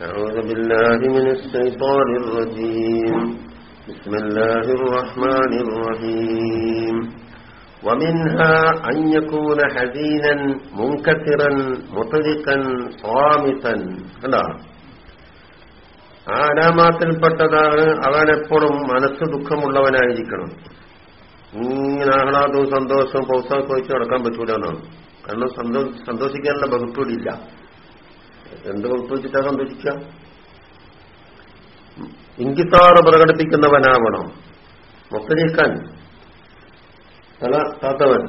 أعوذ بالله من الشيطان الرجيم بسم الله الرحمن الرحيم ومنها أن يكون حزينا منكسرا مطلقا صامتا അല്ല ആലാമാത്തിൽപ്പെട്ടതാണ് അവനെപ്പോഴും മനസ്സ് ദുഃഖമുള്ളവനായിരിക്കണം ഇങ്ങനെ ആഹ്ലാദവും സന്തോഷവും പൗസാക്ക് വെച്ച് നടക്കാൻ പറ്റൂല എന്നാണ് കാരണം സന്തോഷിക്കാനുള്ള വകുപ്പുകളില്ല എന്ത് പ്രവർത്തിച്ചിട്ടാ സംഭരിക്കുക ഇങ്കിത്താറ് പ്രകടിപ്പിക്കുന്നവനാവണം. മുത്തരീക്കൻ തല താത്തവൻ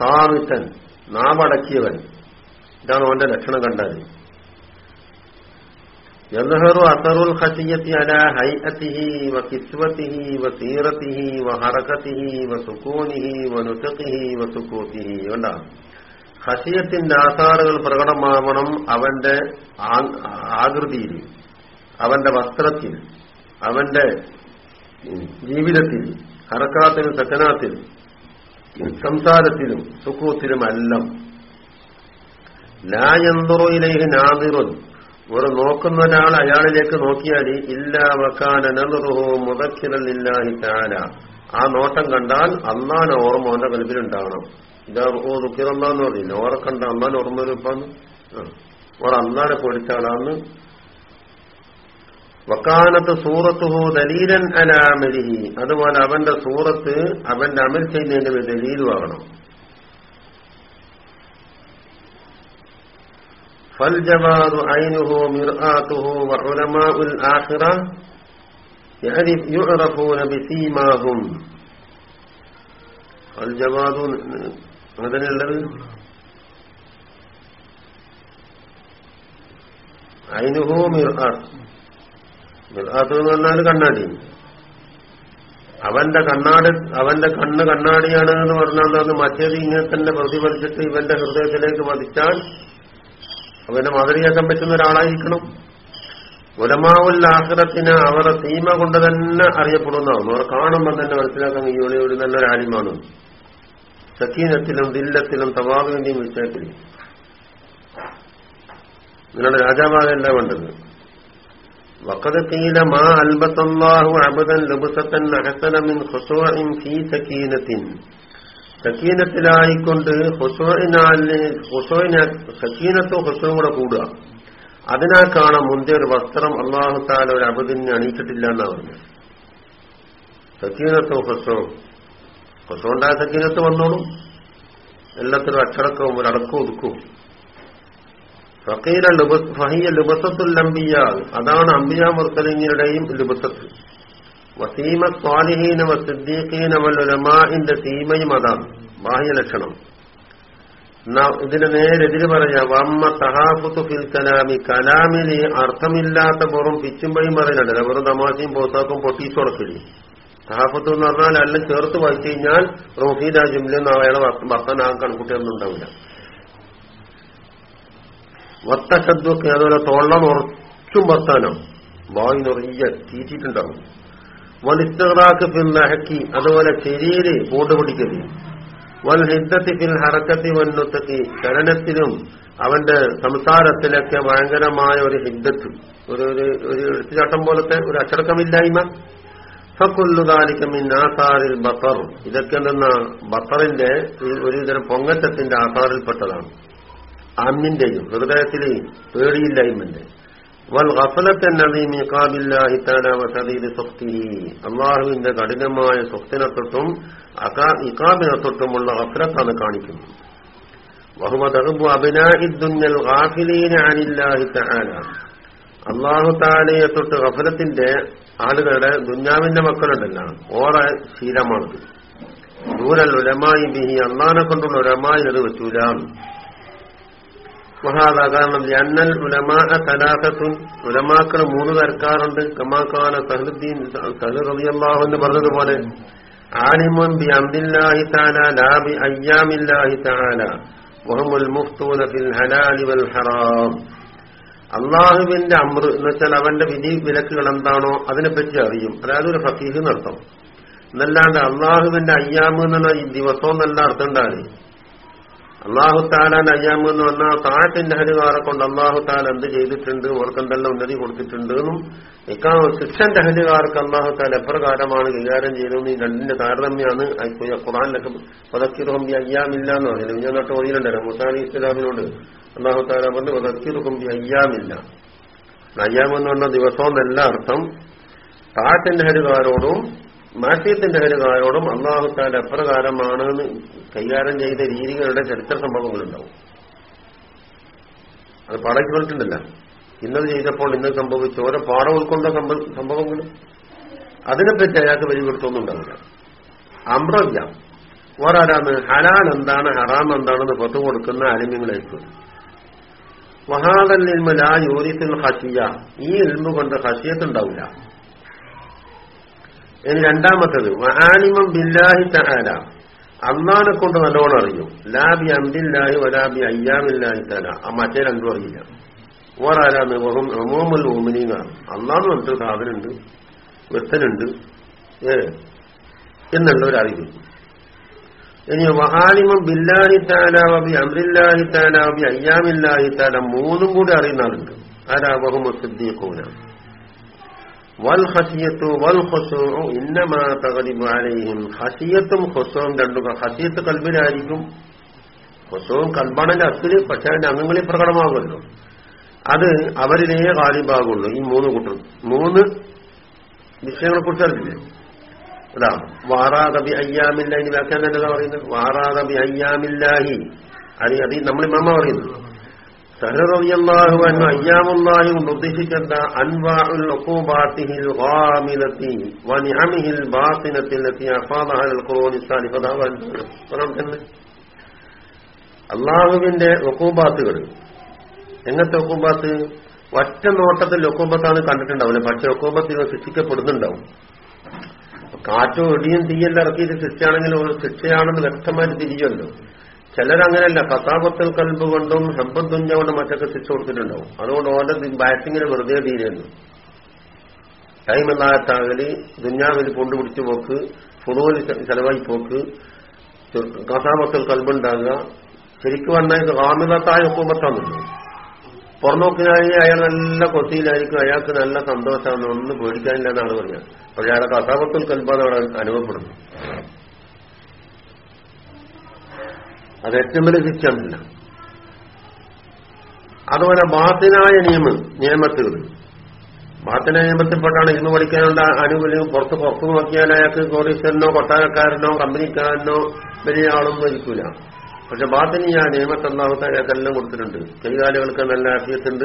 താമിത്തൻ നാവടക്കിയവൻ. ഇതാണ് അവന്റെ ലക്ഷണം കണ്ടത്. യദ്ഹറു അസറുൽ ഹസിയത്തി അല ഹൈഅതിഹി വ കിസ്വത്തിഹി വ സീറത്തിഹി വ ഹറക്കത്തിഹി വ സുകൂനിഹി വ നുസത്തിഹി വ സുകൂതിഹി വേണ്ട ഹസിയത്തിന്റെ ആധാറുകൾ പ്രകടമാവണം അവന്റെ ആകൃതിയിൽ അവന്റെ വസ്ത്രത്തിൽ അവന്റെ ജീവിതത്തിൽ ഹറക്കാത്തിനും സക്കനാത്തിലും സംസാരത്തിലും സുഖത്തിലുമെല്ലാം ലായന്തുറയിലേക്ക് നാതിറു ഒരു നോക്കുന്ന ഒരാൾ അയാളിലേക്ക് നോക്കിയാൽ ഇല്ലാ വക്കാനറുഹോ മുതക്കിരലില്ലാഹി താല ആ നോട്ടം കണ്ടാൽ അള്ളാൻ ഓർമ്മ അവന്റെ കൽപ്പിലുണ്ടാകണം ഇതാ ഓ ദുഃഖിറന്നാന്ന് പറഞ്ഞില്ല ഓറെ കണ്ട അള്ളാൻ ഓർമ്മ വരുപ്പാന്ന് ഓർ അള്ളാനെ പൊടിച്ചാളാന്ന് വക്കാനത്ത് സൂറത്തുഹു ദലീലൻ അലാമലിഹി അതുപോലെ അവന്റെ സൂറത്ത് അവന്റെ അമൽ ചെയ്യുന്നതിന്റെ ദലീലുമാകണം فالجواد عينه مرآته وعلماء الآخرة يعرف يعرفون بسيماهم അങ്ങനെ തന്നെയുള്ളത് അയിനുഹോ മിർഹാത്ത് മിർഹാത്ത് എന്ന് പറഞ്ഞാൽ കണ്ണാടി. അവന്റെ കണ്ണാടി അവന്റെ കണ്ണ് കണ്ണാടിയാണ് എന്ന് പറഞ്ഞാൽ അത് മറ്റേത് ഇങ്ങനെ തന്നെ പ്രതിഫലിച്ചിട്ട് ഇവന്റെ ഹൃദയത്തിലേക്ക് വധിച്ചാൽ അവന്റെ മാതൃകയാക്കാൻ പറ്റുന്ന ഒരാളായിരിക്കണം. ഉലമാവുൽ അവരുടെ സീമ കൊണ്ട് തന്നെ അറിയപ്പെടുന്നതാണ്. അവർ കാണുമ്പോൾ തന്നെ മനസ്സിലാക്കാൻ ഈ ഒളിയോടി നല്ലൊരാലിമാണ് സക്കീനത്തിലും ദില്ലത്തിലും തവാബിന്റെയും വിഷയത്തിലും നിങ്ങളുടെ രാജാവാകല്ല വേണ്ടത് വക്കത് കീല മാ അൽബത്തല്ലാഹു അബദൻ ലബുസത്തൻ അഹസനമിൻ ഹുസോഇൻ ഫീ സക്കീനത്തിൻ സക്കീനത്തിലായിക്കൊണ്ട് സക്കീനത്തോ ഹുസവും കൂടെ കൂടുക. അതിനാൽ കാണാൻ മുന്തിയ ഒരു വസ്ത്രം അള്ളാഹുത്താല ഒരു അബദിനെ അണിയിച്ചിട്ടില്ല എന്നാ പറഞ്ഞു സക്കീനത്തോ ഹുസോ ഹുസോണ്ടായ സക്കീനത്ത് വന്നോളും? എല്ലാത്തിനും അച്ചടക്കവും ഒരടക്കവും ഒതുക്കും. ഫക്കീല ഫഹിയ ലുബസത്തുൽ അംബിയ. അതാണ് അംബിയ മുർക്കലിങ്ങളുടെയും ലുബസത്ത്. വസീമ സ്വാലിഹീന വസിദ്ദീഖീന സീമയും അതാണ്. ബാഹ്യലക്ഷണം ഇതിന് നേരെതിര് പറയാ വമ്മ തഹാഫുത്തു ഫിൽ കലാമി. കലാമിന് അർത്ഥമില്ലാത്ത പുറം പിച്ചുമ്പയും പറയുന്നുണ്ടല്ലോ. വെറും തമാശയും പോസാക്കും പൊട്ടീസ് കൊടുക്കില്ല തഹാഫത്ത് എന്ന് പറഞ്ഞാൽ എല്ലാം ചേർത്ത് വായിച്ചു കഴിഞ്ഞാൽ റോഫീദ ജുംലെന്ന് അയാളെ ആ കണക്കുട്ടിയൊന്നും ഉണ്ടാവില്ല. വത്തശബ്ദമൊക്കെ അതുപോലെ തൊള്ള ഉറച്ചും വർത്താനം. വായി നിറയെ തീറ്റിട്ടുണ്ടാവും വലിസ്തറാക്ക് ഫിൽ നഹക്കി അതുപോലെ ചെരിയിൽ കൂട്ടുപിടിക്കൽ വൽ ഹിദ്ദത്തി ഫിൽ ഹറക്കത്തി വന്നുത്തക്കി ചലനത്തിലും അവന്റെ സംസാരത്തിലൊക്കെ ഭയങ്കരമായ ഒരു ഹിദ്ദത്ത്. ഒരു ഒരു എടുത്തുചാട്ടം പോലത്തെ ഒരു അച്ചടക്കമില്ലായ്മ. ആസാറിൽ ബത്തർ ഇതൊക്കെ എന്തെന്നാ? ബത്തറിന്റെ ഒരുതരം പൊങ്ങറ്റത്തിന്റെ ആസാറിൽപ്പെട്ടതാണ്. അമ്മിന്റെയും ഹൃദയത്തിലെ പേടിയില്ലായ്മന്റെ. വൽ അള്ളാഹുവിന്റെ കഠിനമായ സ്വപ്ന തൊട്ടും ഇക്കാബിനെ തൊട്ടുമുള്ള ഗഫലത്താണ് കാണിക്കുന്നത് വഹുവതഹബു അബിനാഹിദ്ദുഞ്ഞൽ അനില്ലാഹി തആല. അള്ളാഹു താലയെ തൊട്ട് ഗഫലത്തിന്റെ ആളുകളുടെ ദുഞ്ഞാവിന്റെ മക്കളുണ്ടല്ല. ഓറെ ശീലമാണത്. ദൂരൽ ഉലമായി ബിഹി അള്ളാനെ കൊണ്ടുള്ള ഉലമായി അത് വെച്ചൂലാണ് മഹാദാ കാരണം അന്നൽ ഉലമാ സലാസത്തുൻ. ഉലമാക്കൾ മൂന്ന് തരക്കാറുണ്ട്. കമാക്കാന സഹലുദ്ദീൻ സഹലു റളിയല്ലാഹു എന്ന് പറഞ്ഞതുപോലെ ആലിമുൻ ബി അംദില്ലാഹി തആല ലാബി അയ്യാമില്ലാഹി തആല. വഹുമുൽ മുഫ്തൂന ഫിൽ ഹലാലി വൽ ഹറാം. അള്ളാഹുവിന്റെ അമൃ എന്ന് വെച്ചാൽ അവന്റെ വിധി വിലക്കുകൾ എന്താണോ അതിനെപ്പറ്റി അറിയും. അതായത് ഒരു ഫക്കീഹ് നടത്തും എന്നല്ലാണ്ട് അള്ളാഹുവിന്റെ അയ്യാമ് എന്നുള്ള ഈ ദിവസം എന്നല്ല അർത്ഥം ഉണ്ടാകും അള്ളാഹുത്താലാന്റെ അയ്യാമ് എന്ന് പറഞ്ഞാൽ താഴത്തിന്റെ ഹരികാരെ കൊണ്ട് അള്ളാഹുത്താല എന്ത് ചെയ്തിട്ടുണ്ട്? ഓർക്കെന്തെല്ലാം ഉന്നതി കൊടുത്തിട്ടുണ്ട് എന്നും ഇക്കാ ശിക്ഷന്റെ ഹരികാർക്ക് അള്ളാഹുത്താല എപ്രകാരമാണ് കൈകാര്യം ചെയ്തതെന്ന് ഈ രണ്ടിന്റെ താരതമ്യമാണ് ഖുറാനിലൊക്കെ പതക്കിറുഹംബി അയ്യാമില്ല എന്ന് പറയുന്നത്. ഞാൻ നട്ട് ഓതിയിട്ടുണ്ടല്ലോ മുസാലി ഇസ്ലാമിനോട് അള്ളാഹുത്താല പറഞ്ഞ് പതക്കിറുഹംബി അയ്യാമില്ല. അയ്യാമെന്ന് പറഞ്ഞ ദിവസം എന്നല്ല അർത്ഥം. താഴത്തിന്റെ ഹരികാരോടും മാറ്റത്തിന്റെ ഹരികാരോടും അള്ളാഹുത്താല എപ്രകാരമാണെന്ന് കൈകാര്യം ചെയ്ത രീതികളുടെ ചരിത്ര സംഭവങ്ങളുണ്ടാവും. അത് പാടയ്ക്ക് പറഞ്ഞിട്ടുണ്ടല്ല ഇന്നത് ചെയ്തപ്പോൾ ഇന്ന് സംഭവിച്ച ഓരോ പാഠം ഉൾക്കൊണ്ട സംഭവങ്ങൾ. അതിനെപ്പറ്റി അയാൾക്ക് വലിയ ഉണ്ടാവില്ല അമ്രല്ല വേറാരാണ് ഹലാൽ എന്താണ് ഹറാം എന്താണെന്ന് പത്ത് കൊടുക്കുന്ന അലിമ്യങ്ങളേക്ക് വഹാദൽ ആ യൂരിത്തിൽ ഹസിയ ഈ ഇൽമ കൊണ്ട് ഹസിയത്ത് ഉണ്ടാവില്ല. ഇനി രണ്ടാമത്തത്. ആലിമം ബില്ലാഹി തആല. അന്നാനെ കൊണ്ട് നല്ലോണം അറിയും. ലാബി അന്തില്ലാഹി വലാബി അയ്യാമില്ലാഹി തല ആ മറ്റേ രണ്ടും അറിയില്ല. ഓരാരാന്ന് വഹും അമോമുൽ ഓമിനീങ്ങാണ് അന്നാന്ന് പറഞ്ഞിട്ട് സാധനമുണ്ട് വെത്തനുണ്ട് ഏ എന്നുള്ളവരറിയും ഇനി വഹാലിമം ബില്ലാഹി താലാവബി അമ്രില്ലാഹി താലാവബി അയ്യാമില്ലാഹി താല മൂന്നും കൂടി അറിയുന്ന ആളുണ്ട്. ആരാ വഹുമ സിദ്ദീഖൂനാണ് ഹസിയത്തു ഹൊസവും രണ്ടും ഹസിയത്ത് കൽബിലായിരിക്കും. ഹൊസവും കൽബാണന്റെ അസിൽ പക്ഷെ അതിന്റെ അംഗങ്ങളിൽ പ്രകടമാകുമല്ലോ. അത് അവരിലേ കാലിബാകുള്ളൂ ഈ മൂന്ന് കൂട്ടർ മൂന്ന് വിഷയങ്ങളെ കുറിച്ച് അറിയില്ലേ അതാ വാറാദബി അയ്യാമില്ലാഹി വ്യാഖ്യാനം എന്താ പറയുന്നത്? വാറാദബി അയ്യാമില്ലാഹി. അത് അത് നമ്മളിമ്മ പറയുന്നത്. അള്ളാഹുവിന്റെ ഒക്കൂബാത്തുകൾ എങ്ങനത്തെ ഒക്കൂബാത്ത് ഒറ്റ നോട്ടത്തിൽ ഒക്കൂബത്താണ് കണ്ടിട്ടുണ്ടാവില്ല പക്ഷെ ഒക്കൂബത്തിൽ ശിക്ഷിക്കപ്പെടുന്നുണ്ടാവും കാറ്റോ ഇടിയും തീയല്ലിറക്കിയിട്ട് ശിക്ഷയാണെങ്കിൽ ശിക്ഷയാണെന്ന് വ്യക്തമായിട്ട് തിരിയുമല്ലോ. ചിലരങ്ങനെയല്ല കഥാപത്തിൽ കൽബ് കൊണ്ടും ഹെബദ്ദുഞ്ഞ കൊണ്ടും മറ്റൊക്കെ സ്വിച്ച് കൊടുത്തിട്ടുണ്ടാവും. അതുകൊണ്ട് ഓന്റെ ബാറ്റിങ്ങിന് വെറുതെ തീരുന്നു ടൈമില്ലാത്താകലി ദുഞ്ഞാവിൽ കൊണ്ടുപിടിച്ചു പോക്ക് ഫുളുവിൽ ചെലവായി പോക്ക് കഥാപത്തിൽ കൽബുണ്ടാകുക ശരിക്കും വന്നാൽ കാമിലത്തായ ഹുക്കുമത്താണല്ലോ പുറന്നോക്കിനായി അയാൾ നല്ല കൊത്തിയിലായിരിക്കും. അയാൾക്ക് നല്ല സന്തോഷമാണ്. ഒന്നും പേടിക്കാനില്ല എന്നാണ് പറഞ്ഞത് പക്ഷെ അയാളെ കഥാപത്തൽ കൽബാണ് അനുഭവപ്പെടുന്നു അത് ഏറ്റവും വലിയ ശിക്ഷമില്ല അതുപോലെ ബാത്തിനായ നിയമ നിയമത്തുകൾ ബാത്തിന നിയമത്തിൽപ്പെട്ടാണ് ഇന്ന് പഠിക്കാനുള്ള ആനുകൂല്യം പുറത്ത് പുറത്തു നോക്കിയാൽ അയാൾക്ക് കോടീശ്വരനോ കൊട്ടാരക്കാരനോ കമ്പനിക്കാരനോ വലിയ ആളൊന്നും ഇരിക്കൂല പക്ഷെ ബാത്തിനി ആ നിയമത്തൊന്നാമത്തെ അയാൾക്കെല്ലാം കൊടുത്തിട്ടുണ്ട്. കൈകാലുകൾക്ക് നല്ല ആശയത്തുണ്ട്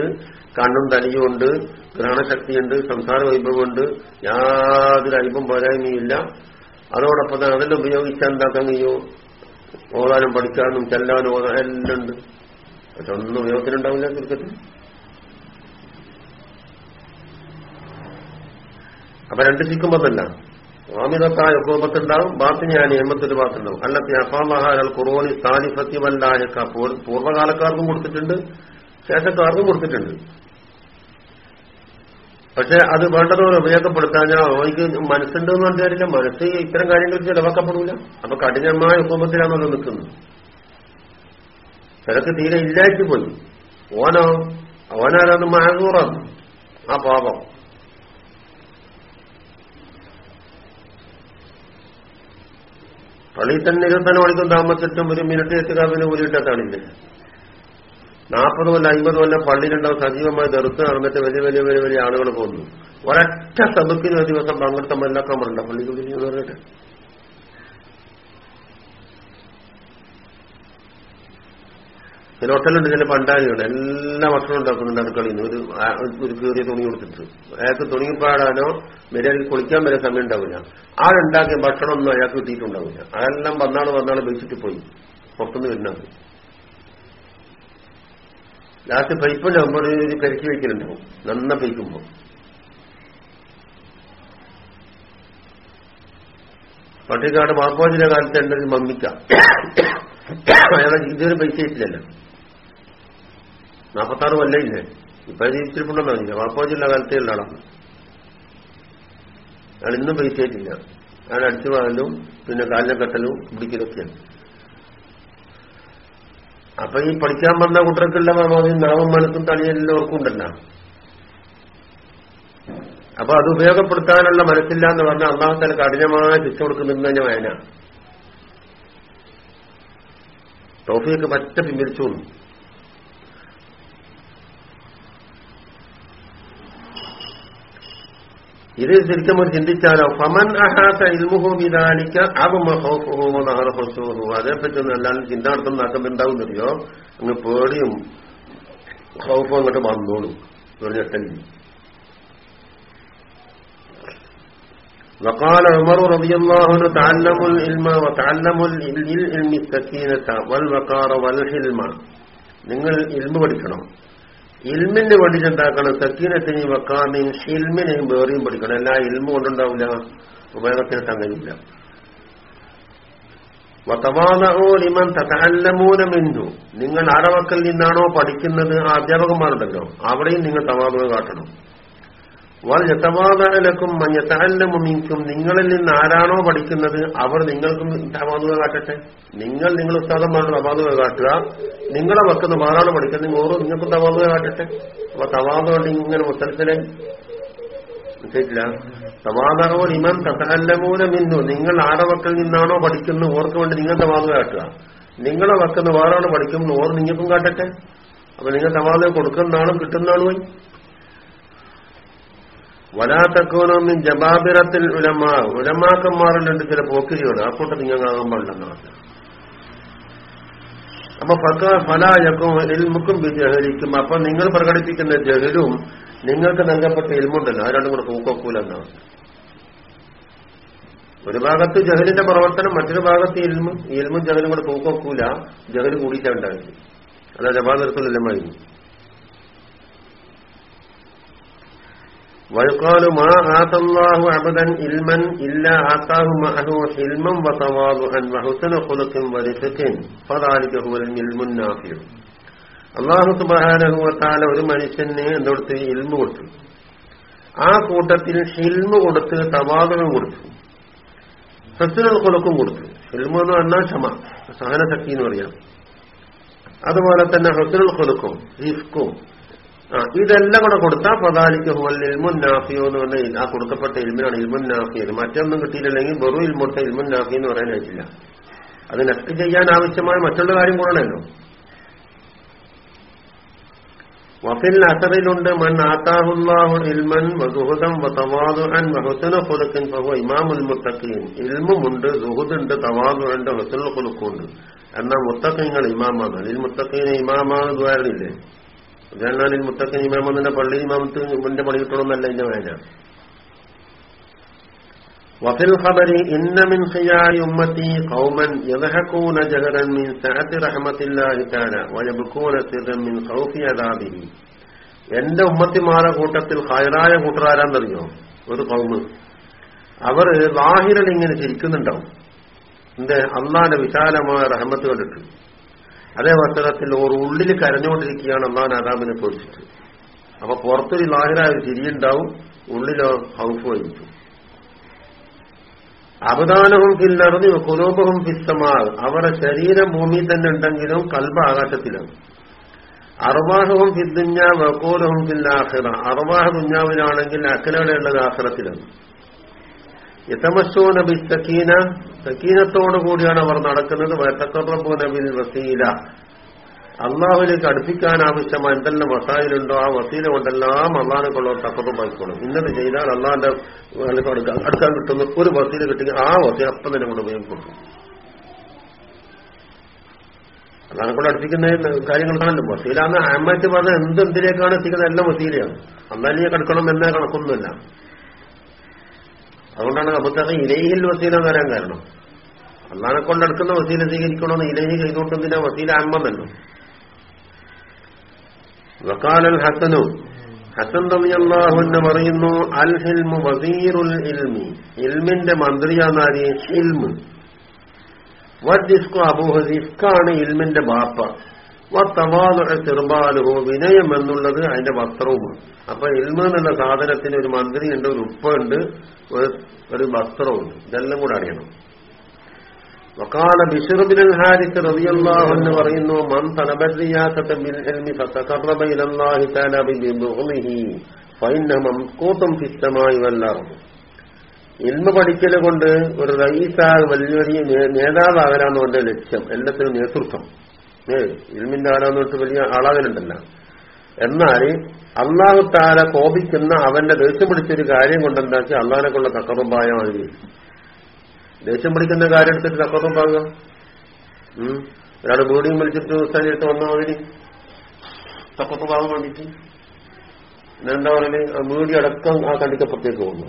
കണ്ണും തലിയും ഉണ്ട് ഗ്രഹണശക്തിയുണ്ട് സംസാര വൈഭവമുണ്ട്. യാതൊരു അയമ്പും പോരായ്മയില്ല അതോടൊപ്പം തന്നെ അതിലുപയോഗിച്ചാൽ എന്താക്കാൻ കഴിയോ? ഓതാനും പഠിക്കാനും ചെല്ലാനും ഓടാനും എല്ലാം ഉണ്ട് പക്ഷെ ഒന്നും ഉപയോഗത്തിനുണ്ടാവില്ല ചുരുക്കത്തിൽ അപ്പൊ രണ്ട് സ്വാമിതത്തായ ഉപയോഗത്തുണ്ടാവും ബാത്തിനി ആ ബാത്തുണ്ടാവും അല്ലത്തെ അഫാമഹാൽ ഖുറോണി സാലിഫത്യമല്ലാഹക്ക പൂർവകാലക്കാർക്കും കൊടുത്തിട്ടുണ്ട് ശേഷക്കാർക്കും കൊടുത്തിട്ടുണ്ട്. പക്ഷെ അത് വേണ്ടതുപോലെ ഉപയോഗപ്പെടുത്താൻ അവയ്ക്ക് മനസ്സുണ്ട് എന്ന് പറഞ്ഞാൽ മനസ്സ് ഇത്തരം കാര്യങ്ങൾ ചിലവാക്കപ്പെടില്ല അപ്പൊ കഠിനമായ ഉപമത്തിലാണല്ലോ നിൽക്കുന്നത്. ചിലക്ക് തീരെ ഇല്ലായിട്ട് പോയി. ഓനോ ഓനാരത് മാസൂറാണ് ആ പാപം. പള്ളി തന്നെ ഇരുപത്തന്നെ മണിക്കൂർ താമസിച്ചിട്ടും ഒരു മിനിറ്റ് എത്തുക പിന്നെ ഊരിയിട്ടാണില്ലേ നാൽപ്പത് കൊല്ലം അമ്പത് കൊല്ലം പള്ളിയിലുണ്ടാവും സജീവമായി ദർസ് നടന്നിട്ട് വലിയ വലിയ വലിയ വലിയ ആളുകൾ പോകുന്നു. ഒരൊറ്റ സബുക്കിന് ഒരു ദിവസം പങ്കെടുത്ത മല്ലാക്കാമറുണ്ടോ പള്ളിക്ക് എന്ന് പറഞ്ഞിട്ട് ചില ഹോട്ടലുണ്ട് ചില പണ്ടാരിയുണ്ട് എല്ലാ ഭക്ഷണം ഉണ്ടാക്കുന്നുണ്ട് അടുക്കളയിൽ ഒരു ഒരു കീറിയ തുണി കൊടുത്തിട്ട്. അയാൾക്ക് തുണി പാടാനോ വരെ കുളിക്കാൻ വരെ സമയം ഉണ്ടാവില്ല. ആളുണ്ടാക്കിയ ഭക്ഷണം ഒന്നും അയാൾക്ക് കിട്ടിയിട്ടുണ്ടാവില്ല. അതെല്ലാം വന്നാൾ വന്നാൾ വെച്ചിട്ട് പോയി. പുറത്തുനിന്ന് വരുന്നത്. ലാസ്റ്റ് പൈപ്പല്ല ഒരു കരക്കി വയ്ക്കലുണ്ടാവും നന്ന പൈക്കുമ്പോ. പട്ടിക്കാട് മാപ്പാജിന്റെ കാലത്ത് എന്റെ ഒരു മമ്മിക്ക? അയാളെ ഇതുവരെ പൈസ ഇട്ടില്ലല്ലോ. നാപ്പത്താറ് കൊല്ലയില്ലേ ഇപ്പൊ ജീവിച്ചിരിപ്പുണ്ടെന്നോ ഇല്ല മാപ്പാജിന്റെ കാലത്തേ ഉള്ള ആളാണ് അയാൾ ഇന്നും പൈസ ആയിട്ടില്ല അയാൾ അടിച്ചു വാങ്ങലും പിന്നെ കാലിനെ കെട്ടലും പിടിക്കലൊക്കെയാണ്. അപ്പൊ ഈ പഠിക്കാൻ വന്ന കുട്ടികൾക്കുള്ള പരമാവധി നിറവും മനസ്സും തളിയെല്ലാവർക്കും ഉണ്ടല്ലോ. അപ്പൊ അത് ഉപയോഗപ്പെടുത്താനുള്ള മനസ്സില്ല എന്ന് പറഞ്ഞാൽ അന്നാമത്തെ കഠിനമായ ശിക്ഷ കൊടുക്കുന്നുണ്ട് തന്നെ വായന. ടോഫിയൊക്കെ പറ്റ പിൻവലിച്ചു ഇത് ശരിക്കും ഒരു ചിന്തിച്ചാലോ ഫമൻ അഹാത്ത ഇൽമുഹു വിധാനിക്ക അബുമഹോഫുഹോ നഹറഹോസുഹു അതേപ്പറ്റി ഒന്നും എല്ലാവരും ചിന്ത നടത്തുന്ന എന്താവുന്നറിയോ അങ്ങ് പേടിയും ഹൗഫും അങ്ങോട്ട് വന്നോളും പറഞ്ഞിട്ടില്ല وقال عمر رضي الله عنه تعلموا العلم وتعلموا للعلم السكينة والوقار والحلم നിങ്ങൾ ഇൽമ പഠിക്കണം ഇൽമിന് വേണ്ടിയിട്ട് എന്താക്കണം സക്കീനത്തിന് വക്കാറിനെയും ഹിൽമിനെയും വേറെയും പഠിക്കണം. എല്ലാ ഇൽമ കൊണ്ടുണ്ടാവില്ല. ഉപയോഗത്തിന് വത്തവാദോലിമൻ തതല്ലമൂലമെന്നു നിങ്ങൾ ആരവക്കൽ നിന്നാണോ പഠിക്കുന്നത് ആ അധ്യാപകന്മാരുണ്ടല്ലോ. അവിടെയും നിങ്ങൾ തവാദുക കാട്ടണം. വലക്കും മഞ്ഞത്തല്ലമുമിക്കും നിങ്ങളിൽ നിന്ന് ആരാണോ പഠിക്കുന്നത് അവർ നിങ്ങൾക്കും തവാതുക കാട്ടട്ടെ. നിങ്ങൾ നിങ്ങൾ ഉസ്താദന്മാരുടെ തവാതുക കാട്ടുക. നിങ്ങളെ വെക്കുന്ന മാറാണ് പഠിക്കുന്നത്? നിങ്ങൾ ഓരോ നിങ്ങൾക്കും തവാതുക കാട്ടട്ടെ. അപ്പൊ തവാദുകൊണ്ട് ഇങ്ങനെ മുത്തലത്തിലെ മനസ്സിലായിട്ടില്ല തവാദറോ ഇമൻ തതല്ലമൂലമിന്നു നിങ്ങൾ ആരുടെ വക്കൽ നിന്നാണോ പഠിക്കുന്നത്? ഓർക്ക് വേണ്ടി നിങ്ങൾ തവാതുക കാട്ടുക. നിങ്ങളെ വെക്കുന്ന വേറാണ് പഠിക്കുന്നത്? ഓർ നിങ്ങൾക്കും കാട്ടട്ടെ. അപ്പൊ നിങ്ങൾ തവാതുക കിട്ടുന്ന കിട്ടുന്നതാണോ വലാത്തക്കോനൊന്നും ജബാബിറത്തിൽ ഉലമ ഉലമാക്കന്മാരിലുണ്ട് ചില പോക്കിരികൾ ആ കൂട്ടം നിങ്ങൾ പാടില്ലെന്ന് പറഞ്ഞു അപ്പൊ ഫലായക്കും എൽമുക്കും ജഹലിക്കും. അപ്പൊ നിങ്ങൾ പ്രകടിപ്പിക്കുന്ന ജഹലും നിങ്ങൾക്ക് നൽകപ്പെട്ട എൽമുണ്ടല്ലോ ആ രണ്ടും കൂടെ തൂക്കൊക്കൂല എന്നാണ് ഒരു ഭാഗത്ത് ജഹലിന്റെ പ്രവർത്തനം മറ്റൊരു ഭാഗത്ത് ഇൽമും ഇൽമും ജഹലും കൂടെ പൂക്കൂല ജഹൽ കൂടിയിട്ടുണ്ടായിരുന്നു അല്ല ജബാദിറത്തുലമായിരുന്നു ويقال ما آتى الله عبدا علما إلا آتاه معه حلما وتواضعا وحسن خلق ورفق فذلك هو العلم النافع അള്ളാഹു സുബാനഹുവത്താല ഒരു മനുഷ്യന് എന്തൊടുത്ത് ഇൽമ കൊടുത്തു ആ കൂട്ടത്തിൽ ഹിൽമ കൊടുത്ത് തവാദകം കൊടുത്തു ഹസുനൽ കൊലക്കും കൊടുത്തു ഹിൽമ എന്ന് പറഞ്ഞാൽ ക്ഷമ സഹനശക്തി എന്ന് പറയാം അതുപോലെ തന്നെ ഹസുനൽ കൊലക്കും ഇതെല്ലാം കൂടെ കൊടുത്താൽ പ്രധാനിക്ക് ഇൽമുൻ നാഫിയോ എന്ന് പറഞ്ഞാൽ ആ കൊടുക്കപ്പെട്ട ഇൽമിനാണ് ഇൽമുൻ നാഫിയത് മറ്റൊന്നും കിട്ടിയിട്ടില്ലെങ്കിൽ വെറും ഇൽമുട്ട ഇൽമുൻ നാഫി എന്ന് പറയാൻ കഴിച്ചില്ല അത് നെസ്റ്റ് ചെയ്യാൻ ആവശ്യമായ മറ്റുള്ള കാര്യം കൂടണല്ലോ. വഫിൽ അസറിലുണ്ട് മൻ ആത്താഹുല്ലാഹു ഇൽമൻ വസുഹുദം വതവാദുഅൻ വഹുസന ഖുലുഖൻ ഫഹുവ ഇമാമുൽ മുത്തഖീൻ. ഇൽമുണ്ട് സുഹുദുണ്ട് തവാദുണ്ട് ഹുസന ഖുലുഖുണ്ട്. എന്നാൽ മുത്തഖീങ്ങൾ ഇമാമാണ് അതിൽ മുത്തഖീനെ ഇമാമാണ് ദ്വാരണില്ലേ? ജനാലിൽ മുത്തക്കൻ ഇമാമെന്നെ പള്ളി ഇമാമത്ത് മുന്റെ പണി കിട്ടണമെന്നല്ല എന്റെ വേന وفي الخبر إن من خيار أمتي قوما يضحكون جهرا من سعة رحمة الله تعالى ويبكون سرا من خوف عذابه എന്റെ ഉമ്മത്തിമാരുടെ കൂട്ടത്തിൽ ഹൈറായ കൂട്ടരാരാന്നറിയോ ഒരു കൗമ് അവർ ലാഹിരൽ ഇങ്ങനെ ചിരിക്കുന്നുണ്ടാവും എന്റെ അള്ളാന്റെ വിശാലമായ റഹമത്ത് കണ്ടിട്ട് അതേ അവസരത്തിൽ ഒരു ഉള്ളിൽ കരഞ്ഞുകൊണ്ടിരിക്കുകയാണ് അള്ളാൻ ആദാമിനെ പൊളിച്ചിട്ട് അപ്പൊ പുറത്തൊരു ലാഹിരായ ഒരു ചിരിയുണ്ടാവും ഉള്ളിലോ ഹൗഫ് വഹിച്ചു അവദാനവും ഫില്ലറിഞ്ഞു കുലൂപവും ഫിസ്സമാ അവരുടെ ശരീരം ഭൂമിയിൽ തന്നെ ഉണ്ടെങ്കിലും കൽബ ആകാശത്തിലാണ്. അറുവാഹവും ഫിദ്ദുഞ്ഞ വക്കോലവും ഫില്ലാഹിറ അറുവാഹ കുഞ്ഞാവിനാണെങ്കിൽ അക്കലവിടെയുള്ളത് ആഹ്റത്തിലാണ് യഥമശോ നബി സക്കീന സക്കീനത്തോടു കൂടിയാണ് അവർ നടക്കുന്നത്. വത്തക്കറബു നബിൽ വസീല. അള്ളാഹുലേക്ക് അടുപ്പിക്കാൻ ആവശ്യമായ എന്തെല്ലാം വസായിലുണ്ടോ ആ വസീല കൊണ്ടെല്ലാം അള്ളാഹിനെ കൊള്ള തക്കറുമായിക്കോളും ഇന്നത് ചെയ്താൽ അള്ളാഹിന്റെ അടുക്കാൻ കിട്ടുന്ന ഒരു വസീല കിട്ടി ആ വസീല അപ്പം തന്നെ കൊണ്ട് ഉപയോഗപ്പെടും അള്ളാഹിനെ കൊണ്ട് അടുപ്പിക്കുന്ന കാര്യങ്ങൾ കാണല്ലോ വസീല എന്ന് അമ്മറ്റ് പറഞ്ഞ എന്തെന്തിലേക്കാണ് എത്തിക്കുന്നത്? എല്ലാം വസീലയാണ്. അന്നാലിയെ കടക്കണം എന്നേ കണക്കൊന്നുമില്ല. അതുകൊണ്ടാണ് അബുത്തക ഇലയിൽ വസീല വരാൻ കാരണം. അള്ളാനെ കൊണ്ടെടുക്കുന്ന വസീല സ്വീകരിക്കണമെന്ന് ഇലയിൽ ചെയ്തുകൊണ്ടെന്തിനാ വസീല അമ്മന്നല്ലോ വക്കാലൽ ഹസനു. ഹസൻ തമിയല്ലാഹുന്ന് പറയുന്നു അൽ ഹിൽമു വസീറുൽ ഇൽമി. ഇൽമിന്റെ മന്ത്രിയാന്നാരി ഹിൽമു വസ്കു അബു റിസ്കാണ് ഇൽമിന്റെ ബാപ്പ. ചെറുപാലുഹോ വിനയം എന്നുള്ളത് അതിന്റെ വസ്ത്രവുമാണ്. അപ്പൊ ഇൽമ എന്നുള്ള സാധനത്തിന് ഒരു മന്ത്രിയുണ്ട് ഒരു ഉപ്പുണ്ട് ഒരു വസ്ത്രമുണ്ട് ഇതെല്ലാം കൂടെ അറിയണം. വക്കാല ബിഷറുബിൻ ഹാരിസ് റബിയല്ലാഹു എന്ന് പറയുന്നു മൻ തലബരിയാസത്തെ ബിൽ ഇൽമി പഠിക്കൽ കൊണ്ട് ഒരു റയീസാ വലിയൊരു നേതാവാകലാന്ന് അവന്റെ ലക്ഷ്യം എല്ലാത്തിനും നേതൃത്വം. ഇൽമിന്റെ ആരാന്നിട്ട് വലിയ ആളാകലുണ്ടല്ല. എന്നാൽ അള്ളാഹു താല കോപിക്കുന്ന അവന്റെ ദേഷ്യം പിടിച്ചൊരു കാര്യം കൊണ്ടെന്താക്കി അള്ളാഹിനെ കൊള്ള തക്കറുമ്പായ മതി ദേഷ്യം പിടിക്കുന്ന കാര്യം എടുത്തിട്ട് തക്കറുമ്പാകുക ഒരാൾ ബോഡിയും വലിച്ചിട്ട് എടുത്ത് വന്ന മാതിരി തക്കറുമ്പാകാൻ വേണ്ടിട്ട് എന്താ പറയുക വീടി അടക്കം ആ കണ്ടിക്കപ്പുറത്തേക്ക് പോകുന്നു.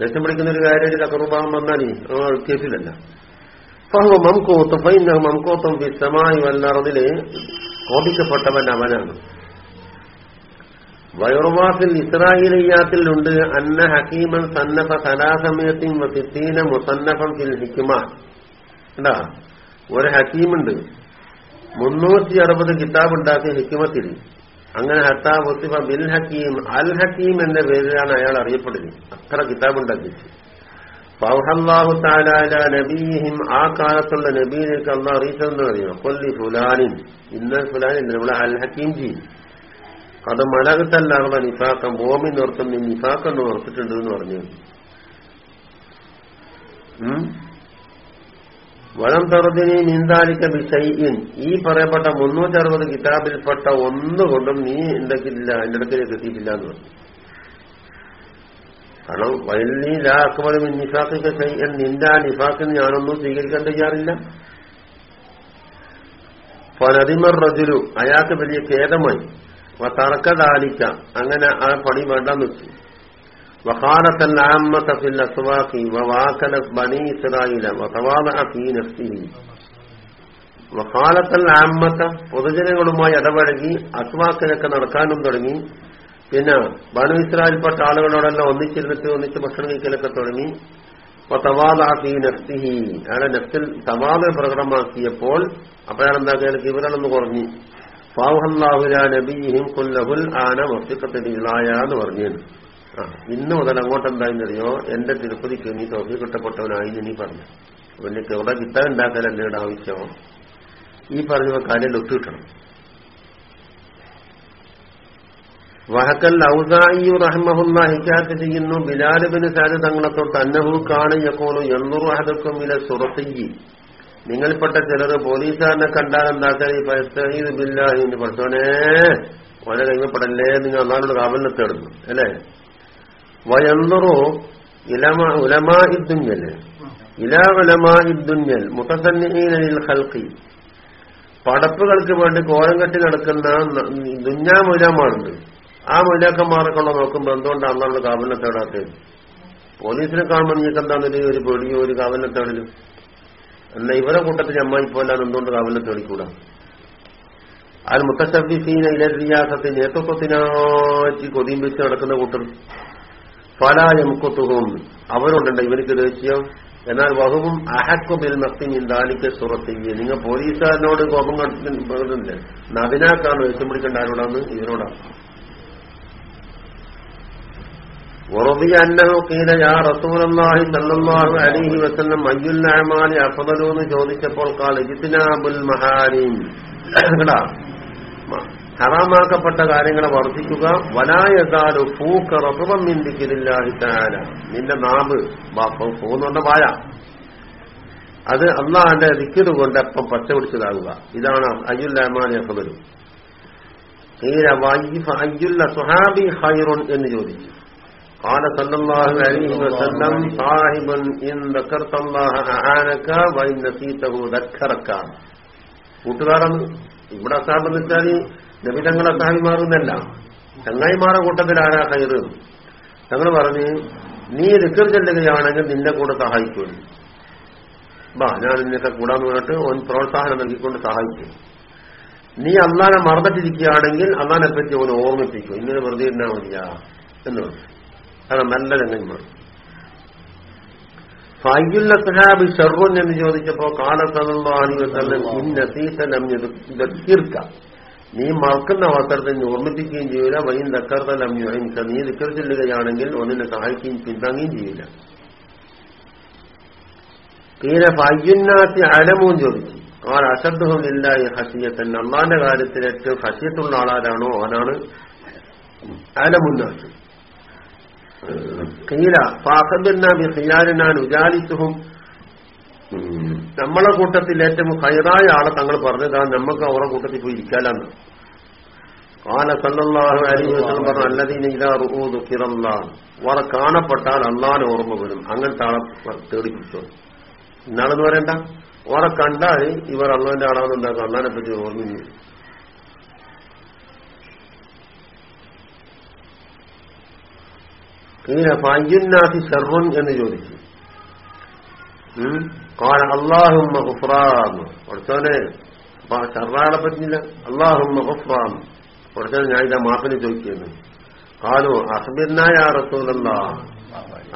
ദേഷ്യം പിടിക്കുന്ന ഒരു കാര്യം തക്കറുമ്പാകാൻ വന്നാലേ ആ കേസിലല്ല. ഫഹു മംകൂത്തും ഫൈനഹു മംകൂത്തും ഫി സമായി കോപിക്കപ്പെട്ടവൻ അവനാണ്. വയറുവാസിൽ ഇസ്രായേലിയാത്തിലുണ്ട്. അന്ന ഹക്കീമൻ സന്നഫ കലാസമയത്തിൻ വസിത്തീന മുസന്നഫം ഫിൽ ഒരു ഹക്കീമുണ്ട്. മുന്നൂറ്റി അറുപത് കിതാബ് ഉണ്ടാക്കിയ ഹിക്കുമത്തിൽ അങ്ങനെ ഹത്താ മുസിഫ ബിൽ ഹക്കീം അൽ ഹക്കീം എന്ന പേരിലാണ് അയാൾ അറിയപ്പെടുന്നത്. അത്ര കിതാബ് ഉണ്ടാക്കി ഫൗഹല്ലാഹു നബീഹിം ആ കാലത്തുള്ള നബീലേക്ക് അള്ള അറിയിച്ചതെന്ന് അറിയണം കൊല്ലി ഫുലാനിൻ. ഇന്ന ഫുലാനിൻ നമ്മളെ അൽ ഹക്കീം ജി അത് മലകത്തല്ലാതെ നിഫാക്കം ഭൂമി നിർത്തും നീ നിഫാക്കം നിർത്തിട്ടുണ്ട് എന്ന് പറഞ്ഞു. വളം തറുതിനി നിന്താലിക്ക വിഷയിൻ ഈ പറയപ്പെട്ട മുന്നൂറ്ററുപത് കിതാബിൽപ്പെട്ട ഒന്നുകൊണ്ടും നീ എന്തൊക്കെയില്ല എന്റെ അടുക്കിലേക്ക് എത്തിയിട്ടില്ല എന്ന് പറഞ്ഞു. കാരണം വയലിനി ലാ നിഫാക്കൊക്കെ ചെയ്യാൻ നിന്റെ ആ നിഫാക്കിന് ഞാനൊന്നും സ്വീകരിക്കാൻ തയ്യാറില്ല പനതിമർ റജുലു അയാൾക്ക് വലിയ ഖേദമായി. തറക്കതാലിക്ക അങ്ങനെ ആ പണി ഫീ നഫ്സിഹി. വഖാലത്തൽ ആമ്മത പൊതുജനങ്ങളുമായി ഇടപഴകി അസ്വാക്കിലൊക്കെ നടക്കാനും തുടങ്ങി. പിന്നെ ബനു ഇസ്രായേൽപ്പെട്ട ആളുകളോടെല്ലാം ഒന്നിച്ചിരുന്നിട്ട് ഒന്നിച്ച് ഭക്ഷണം കഴിക്കലൊക്കെ തുടങ്ങി. അപ്പൊ തവാദാക്കി നഫ്സിഹി അയാളെ നെഫ്സിൽ തവാദ പ്രകടമാക്കിയപ്പോൾ അപ്പോഴാണെന്താക്കിയാൽ ഇവരാണെന്ന് കുറഞ്ഞു. ഫാഹുല്ലാഹുല നബിഹിം കൊല്ലഹുൽ ആന വസ്തുക്കത്തിലായ എന്ന് പറഞ്ഞു ഇന്ന് മുതൽ അങ്ങോട്ട് എന്തായെന്നറിയോ? എന്റെ തിരുപ്പതിക്ക് നീ തോക്കി കിട്ടപ്പെട്ടവനായി നീ പറഞ്ഞു. പിന്നെ എവിടെ കിട്ടാൻ ഉണ്ടാക്കാൻ ഇവിടെ ആവശ്യമോ ഈ പറഞ്ഞ കാര്യം ഒത്തുകിട്ടണം വഹക്കൽ ഔസായി റഹ്മഹുല്ല ഹിക്കാത്ത് ചെയ്യുന്നു. ബിലാലുബിന് സാര് തങ്ങളെ തൊട്ട് അന്നഹു കാണു യക്കോളു എണ്ണൂറ് അഹദക്കും ഇല സുറത്തിയി നിങ്ങൾപ്പെട്ട ചിലർ പോലീസുകാരനെ കണ്ടാൽ എന്താക്കാൻ ഈ ബില്ലാഹിന് പഠിച്ചോനെ ഓനെ നിങ്ങൾ അന്നാളോട് കാവലിനെ തേടുന്നു. അല്ലേ? വയന്നുറു ഇലമ ഉലമാ ഇദ്ദുഞ്ഞൽ ഇല ഉലമാ ഇദ്ദുഞ്ഞൽ മുത്തസന്നിൽ ഹൽക്കി പടപ്പുകൾക്ക് വേണ്ടി കോരം കെട്ടി നടക്കുന്ന ദുഞ്ഞാ മുലാമാണുണ്ട്. ആ മുലാക്കന്മാർക്കുള്ള നോക്കുമ്പോ എന്തുകൊണ്ട് അന്നാണ് കാവലിനെ തേടാത്തത് പോലീസിനെ കാണുമ്പോൾ നിങ്ങൾക്ക് എന്താണെന്ന് ഒരു പേടിയോ ഒരു കാവലിനെ തേടലും എന്നാ ഇവരെ കൂട്ടത്തിൽ അമ്മായി പോലാൻ എന്തുകൊണ്ട് കാവലിനെ തേടിക്കൂടാ ആൽ മുത്തശബീസീന ഇലരിയാസത്തെ നേതൃത്വത്തിനാറ്റി കൊതിയും വെച്ച് നടക്കുന്ന കൂട്ടർ ഫലായമുക്കത്തുഹും. അവരുണ്ട് ഇവർക്ക് ദേഷ്യം എന്നാൽ വഹുവും അഹക്കുബിൽ മക്തിൻ ദാലിക്ക് സുറത്തിങ്ങി നിങ്ങൾ പോലീസുകാരനോട് കോപം കണ്ടില്ലേ നവിനാക്കാണ് ദേഷ്യം പിടിക്കേണ്ട ആരോടാന്ന് ഇവരോടാണ് ورضي أنه قيل يا رسول الله صلى الله عليه وسلم أي الأعمال أفضل എന്ന് ചോദിച്ചപ്പോൾ കാൽ ഇജ്തിനാബുൽ മഹാരിം ഹറാമാക്കപ്പെട്ട കാര്യങ്ങളെ വർദ്ധിക്കുക വലായതാലു പൂക്ക റസുവം മിന്തിക്കില്ലാഹി താല നിന്റെ നാമ്പ് പോകുന്നുണ്ട് വായ അത് അള്ളാന്റെ ദിക്കറ് കൊണ്ട് അപ്പം പച്ച പിടിച്ചതാകുക ഇതാണ് അയ്യുല്ലാമാനി അഫദലു തീര വൈഫ് അയ്യുല്ല സുഹാബി ഹൈറുൻ എന്ന് ചോദിച്ചു قال صلى الله عليه وسلم صاحب إن ذكرت الله أعانك وإن نسيته ذكرك കൂട്ടുകാരൻ ഇവിടെ അസാബ് എന്ന് വെച്ചാൽ നബിതങ്ങളെ സഹായിമാറുന്നല്ല ചങ്ങായിമാരുടെ കൂട്ടത്തിൽ ആരാ കയറ് തങ്ങൾ പറഞ്ഞ് നീ റിക്കർ ചെല്ലുകയാണെങ്കിൽ നിന്റെ കൂടെ സഹായിക്കും ബാ ഞാൻ നിന്നൊക്കെ കൂടാന്ന് പറഞ്ഞിട്ട് ഓൻ പ്രോത്സാഹനം നൽകിക്കൊണ്ട് സഹായിക്കും നീ അള്ളാനെ മറന്നിട്ടിരിക്കുകയാണെങ്കിൽ അള്ളാനെ പറ്റി ഓൻ ഓർമ്മിപ്പിക്കും ഇങ്ങനെ വെറുതെ ഇരുന്നാ മതിയാ എന്ന് പറഞ്ഞു അതാണ് നല്ല ചങ്ങന്മാർ ഫയ്യുല്ല സഹാബി ഷർറുൻ എന്ന് ചോദിച്ചപ്പോ കാലത്തീർക്ക നീ മറക്കുന്ന അവസരത്തിൽ നീ ഓർമ്മിപ്പിക്കുകയും ചെയ്യൂല. വൈൻ ദക്കർത്തലം യുഹിംസ നീ ദിക്കർ ഒന്നിനെ സഹായിക്കുകയും പിന്താങ്ങുകയും ചെയ്യൂല. തീരെ ഫയ്യുന്നാത്തി അലമൂൻ ചോദിച്ചു. ആ അശദ്ധമില്ലായി ഹസിയത്തൻ അള്ളാന്റെ കാര്യത്തിൽ ഹസിയത്തുള്ള ആളാരാണോ? അവനാണ് അലമുന്നാസ്. കീല ഹിയാലിനാൻ നമ്മളെ കൂട്ടത്തിൽ ഏറ്റവും ഹൈറായ ആളെ തങ്ങൾ പറഞ്ഞതാ നമുക്ക് അവരുടെ കൂട്ടത്തിൽ പോയി ഇരിക്കാലെന്ന്. കാല സല്ലല്ലാഹു അലൈഹി വസല്ലം പറഞ്ഞു ദുക്കിറല്ലാഹ് വറ കാണപ്പെട്ടാൽ അള്ളാൻ ഓർമ്മ വരും. അങ്ങനത്തെ ആളെ തേടി പിടിച്ചോ. എന്നാളെന്ന് പറയണ്ട? ഓറെ കണ്ടാൽ ഇവർ അള്ളാന്റെ ആളാണെന്നുണ്ടാക്കും അള്ളാനെ പറ്റി ഓർമ്മ ഇങ്ങനെ ഫയ്യുന്നാസി ഷർറുൻ എന്ന് ചോദിച്ചു. കാല അള്ളാഹുമ്മ ഹുഫ്രാന്ന് കുറച്ചോനെ ഷർറാളെ പറ്റില്ല അള്ളാഹുമ്മ കുറച്ചോനെ ഞാൻ ഇതാ മാപ്പിനെ ചോദിക്കുന്നു. കാലു അഹബിന്നായ റസൂലല്ല.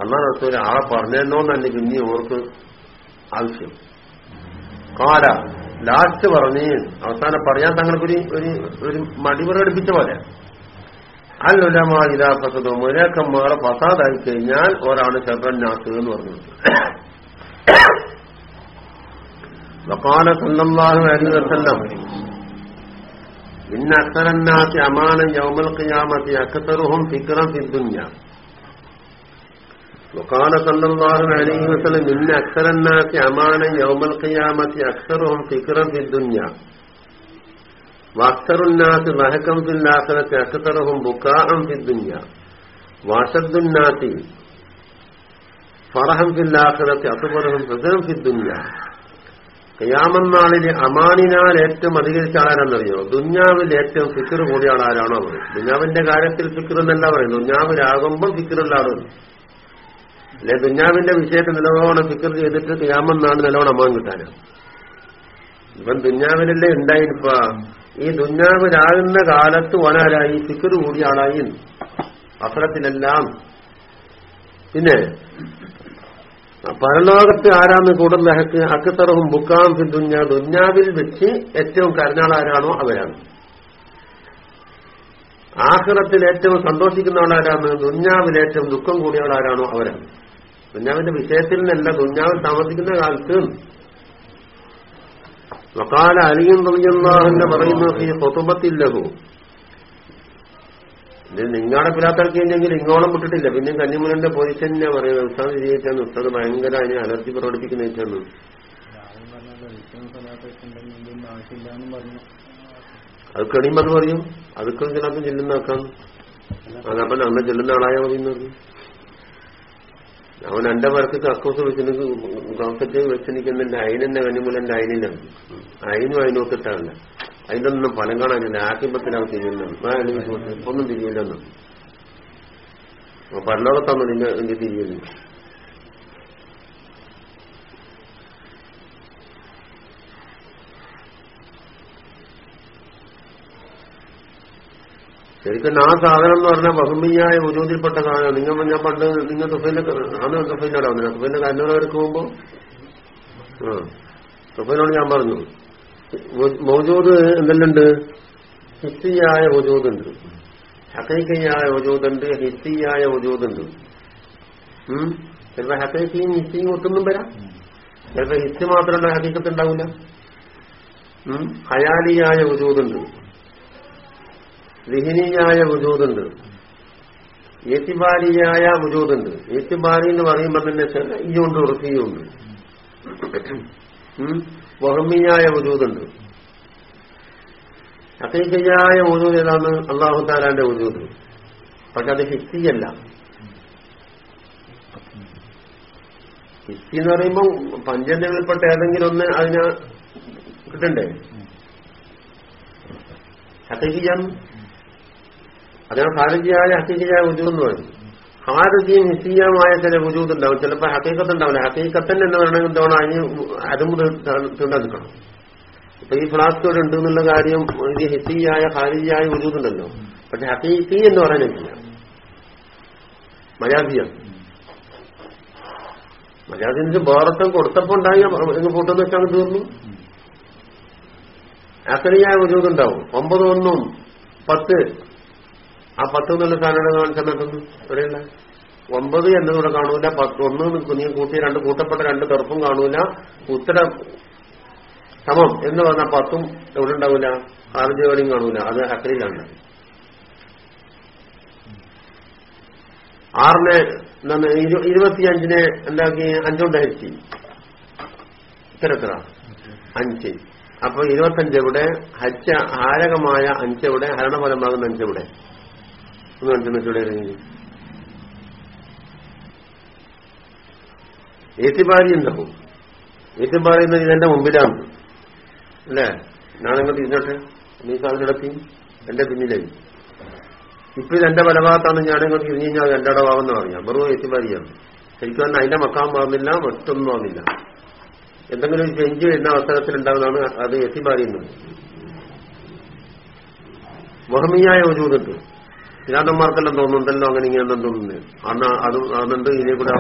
അന്നാ റസൂൽ ആളെ പറഞ്ഞെന്നോന്ന് എന്റെ പിന്നെ ഓർക്ക് ആവശ്യം. കാല ലാസ്റ്റ് പറഞ്ഞ് അവസാനം പറയാൻ തങ്ങൾക്കൊരു ഒരു മടി പ്രകടിപ്പിച്ച പോലെ. അല്ലുലമാ ഇതാ ഫസദോ മുരക്കന്മാരെ ഫസാദായി കഴിഞ്ഞാൽ ഒരാണ് ഷെബ്രന്നാസ് എന്ന് പറഞ്ഞു وقال صلى الله عليه وسلم إن أكثر الناس أمانا يوم القيامة أكثرهم فكرا في الدنيا وقال صلى الله عليه وسلم إن أكثر الناس أمانا يوم القيامة أكثرهم فكرا في الدنيا വാക്തറുന്നാസ് മഹക്കം ഫിന്നാസനത്തെ അക്തറഹും ബുക്കാഹം ഫിദ്ദുഞ്ഞ വാഷദ്ദുന്നാത്തി ഫറഹം ഫില്ലാഹനത്തെ അസുബറഹും ഹൃദയം ഫിദ്ദുഞ്ഞ കയാമന്നാളിലെ അമാനിനാൽ ഏറ്റവും അധികരിച്ച ആരാണെന്നറിയോ ദുഞ്ഞാവിൽ ഏറ്റവും ഫിക്കർ കൂടിയ ആൾ ആരാണോ അവർ ദുഞ്ഞാവിന്റെ കാര്യത്തിൽ ഫിക്കർ എന്നല്ല പറയും ദുഞ്ഞാവിലാകുമ്പോൾ ഫിക്കറുള്ള ആളുകൾ അല്ലെ ദുഞ്ഞാവിന്റെ വിഷയത്തിൽ നിലവോണം ഫിക്കർ ചെയ്തിട്ട് കയാമന്നാൾ നിലവോണം അമാൻ കിട്ടാനാണ്. ഇവൻ ദുഞ്ഞാവിലല്ലേ ഉണ്ടായിരുപ്പ ഈ ദുഞ്ഞാവിലാകുന്ന കാലത്ത് ഒനാരായി ഫിക്കർ കൂടിയ ആളായി പിന്നെ പരലോകത്ത് ആരാന്ന് കൂടുതൽ ഹക്ക് അക്കത്തറവും ബുക്കാം ദുഞ്ഞ ദുന്യാവിൽ വെച്ച് ഏറ്റവും കരഞ്ഞാളാരാണോ അവരാണ്. ആഹ്റത്തിൽ ഏറ്റവും സന്തോഷിക്കുന്ന ആളാരാണ് ദുഞ്ഞാവിൽ ഏറ്റവും ദുഃഖം കൂടിയ ആളാരാണോ അവരാണ്. ദുഞ്ഞാവിന്റെ വിഷയത്തിൽ നിന്നല്ല ദുഞ്ഞാവിൽ താമസിക്കുന്ന കാലത്ത് വക്കാല അലിയും തുണിയെന്നാഹെന്ന് പറയുന്നത് സ്വത്തുമ്പത്തില്ലകൂ ഇത് നിങ്ങളുടെ പിലാത്തിറക്കിയില്ലെങ്കിൽ ഇങ്ങോളം വിട്ടിട്ടില്ല. പിന്നെ കന്നിമുലന്റെ തന്നെ പറയുന്നത്. ഉസ്താദ് വിജയിച്ചാണ്. ഉസ്താദ് ഭയങ്കര അതിനെ അലർജി പ്രകടിപ്പിക്കുന്ന വെച്ചാണ് അത് കണിയുമ്പോൾ അത് പറയും. അതുക്കും ചിലപ്പോൾ ചെല്ലുന്നാക്കാം അതപ്പം അന്ന് ചെല്ലുന്ന ആളായ മതി എന്ന് പറഞ്ഞു അവൻ എന്റെ പേർക്ക് കക്കൂസ് വെച്ചിട്ട് കൗസറ്റ് വെച്ചിരിക്കുന്നുണ്ട് അയിനെന്നെ കന്നിമുലന്റെ അയിനിലാണ് അയിനും അതിനൊത്തിട്ടല്ല അതിന്റെ ഒന്നും ഫലം കാണാനില്ല. ആക്കിമ്പത്തിനകത്ത് തിരിയുന്നു ഒന്നും തിരിയില്ലെന്ന്. പരലോകത്താന്ന് നിന്റെ എനിക്ക് തിരിയുന്നു ശരിക്കും ആ സാധനം എന്ന് പറഞ്ഞാൽ ബഹുമിയായ ഉജൂതിൽപ്പെട്ട സാധനം. നിങ്ങൾ ഞാൻ പണ്ട് നിങ്ങൾ തുഫൈന്റെ അന്ന് തുഫൈനോടാ വന്നില്ല. തുഫൈന്റെ കന്നൂരവർക്ക് പോകുമ്പോ? ആ. തുഫൈനോട് ഞാൻ പറഞ്ഞു മൗജൂദ് എന്തെല്ലുണ്ട്? ഹിസ്സിയായ വജൂദുണ്ട്. ഹക്കൈക്കയായ വജൂദുണ്ട് ഹിസ്സിയായ വജൂദുണ്ട്. ചിലപ്പോ ഹക്കൈക്കയും ഹിസ്റ്റിയും ഒത്തൊന്നും വരാം. ചിലപ്പോ ഹിസ്റ്റി മാത്രമല്ല ഹക്കീക്കത്ത് ഉണ്ടാവില്ല. ഹയാലിയായ വജൂദുണ്ട്. ലിഹിനിയായ വജൂദുണ്ട്. ഏത്തിബാരിയായ വജൂദുണ്ട്. ഏത്തിബാരി എന്ന് പറയുമ്പോൾ തന്നെ ഈയുണ്ട് വൃത്തിയുണ്ട് വഹമ്മിയായ വജൂദുണ്ട്. അതീകയായ വജൂദ് ഏതാണ്? അള്ളാഹു താലാന്റെ വജൂദ്. പക്ഷെ അത് ഹിസ്തിയല്ല ഹിസ്തി എന്ന് പറയുമ്പോൾ പഞ്ചന്തകളിൽപ്പെട്ട ഏതെങ്കിലും ഒന്ന് അതിന് കിട്ടണ്ടേ? ഹക്കീക്കിയാണ് അതിനാണ് ഖാരിജിയായ ഹക്കീക്കിയായ വജൂദ് എന്ന് പറയും ഹാരജിയും ഹിസിയമായ ചില ചിലപ്പോ ചിലപ്പോൾ ഉണ്ടാവില്ല ഹക്കീക്കത്തന്നെ എന്ന് പറയണമെങ്കിൽ എന്താണ് അതിന് അതും തീണ്ടാൻ നിൽക്കണം ഇപ്പൊ ഈ ഫ്ലാസ്ക് ഇവിടെ ഉണ്ട് എന്നുള്ള കാര്യം ഇത് ഹിസിയായ ഹാരിജിയായ വജൂദുണ്ടല്ലോ. പക്ഷെ ഹക്കീക്കി എന്ന് പറയാനില്ല മര്യാദയാണ് മര്യാദ ബോറത്തം കൊടുത്തപ്പോ ഉണ്ടായി കൂട്ടെന്ന് വെച്ചാൽ തീർന്നു. അക്കറിയായ വജൂദുണ്ടാവും. ഒമ്പത് ഒന്നും പത്ത് ആ പത്ത് എന്നുള്ള സാധനം കാണിച്ചാൽ നടക്കുന്നു. ഇവിടെയല്ല. ഒമ്പത് എന്നതിവിടെ കാണൂല. പത്ത് ഒന്ന് നീ കൂട്ടി രണ്ട് കൂട്ടപ്പെട്ട രണ്ട് തെറുപ്പും കാണൂല. ഉത്തര സമം എന്ന് പറഞ്ഞാൽ പത്തും എവിടെ ഉണ്ടാവില്ല ആറ് ജോലിയും കാണൂല. അത് അക്കരയിലാണ് ആറിനെ ഇരുപത്തിയഞ്ചിനെ ഇരു- ഇരുപത്തിയഞ്ചിന് എന്താക്കി? അഞ്ചുകൊണ്ട് ഹരിച്ചി ഇത്ര എത്ര അഞ്ച്. അപ്പൊ ഇരുപത്തഞ്ച് എവിടെ? ഹജ്ജ ഹാരകമായ അഞ്ചെവിടെ ഹരണഫലമാകുന്ന അഞ്ചെവിടെ ഒന്ന് ഇവിടെ ഇറങ്ങി ഏറ്റുപാരി ഉണ്ടാവും ഏറ്റുപാരി എന്ന ഇതെന്റെ മുമ്പിലാണ്. അല്ലേ? ഇങ്ങോട്ട് ഇരുന്നോട്ടെ നീ സാധനത്തി എന്റെ പിന്നിലായി. ഇപ്പൊ ഇത് എന്റെ ബലഭാഗത്താണ് ഞാൻ ഇങ്ങോട്ട് ഇരിഞ്ഞു കഴിഞ്ഞാൽ എന്റെ ഇടവാകുന്ന പറയാം. വെറും ഏറ്റുപാരിയാണ് ശരിക്കും പറഞ്ഞാൽ അതിന്റെ മക്കാൻ മാറുന്നില്ല മറ്റൊന്നും ആവുന്നില്ല എന്തെങ്കിലും ഒരു ചെഞ്ച് വരുന്ന അവസരത്തിൽ ഉണ്ടാകുന്നതാണ് അത് ബഹുമിയായ മഹമിയായ ഒരു ഇതുണ്ട് ചിരാതന്മാർക്കെല്ലാം തോന്നുന്നുണ്ടല്ലോ അങ്ങനെ ഇങ്ങനെ തോന്നുന്നു. അന്ന് അത് അതുണ്ട് ഇതിനെ കൂടെ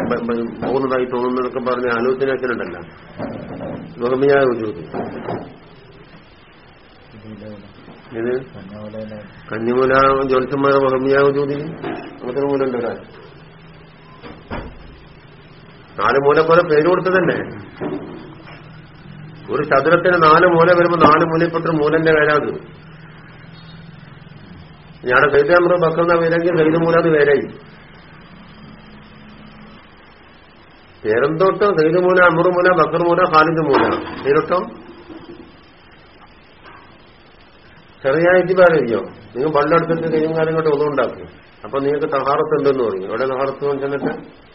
പോകുന്നതായി തോന്നുന്നതൊക്കെ പറഞ്ഞ ആലോചനയൊക്കെയുണ്ടല്ലോ മഹമിയായ ഒരു ഇത് കഞ്ഞിമൂല ജ്യോത്സ്യന്മാരെ മഹമിയായ ചോദ്യം അങ്ങനത്തെ മൂല ഉണ്ട് ഒരാൾ. നാല് മൂല പോലെ പേര് കൊടുത്തതല്ലേ? ഒരു ചതുരത്തിന് നാല് മൂല വരുമ്പോ നാല് മൂലപ്പെട്ട മൂലന്റെ പേരാത് ഞാടെ സൈദാമൃ ബക്കുന്ന പേരെങ്കിൽ സൈദ് മൂലത് പേരായി. പേരെന്തോട്ടോ? സൈദ് മൂല അമറു മൂല ബക്കർ മൂല ഖാലിദ് മൂല. പേരൊട്ടോ? ചെറിയ ഇതിപാരോ നിങ്ങൾ പള്ളെടുത്തിട്ട് കൈയും കാലം കൊണ്ട് ഒന്നും ഉണ്ടാക്കി. അപ്പൊ നിങ്ങൾക്ക് തഹാറത്ത് ഉണ്ടെന്ന് പറഞ്ഞു. എവിടെ തഹാറത്ത് ചെന്നിട്ട്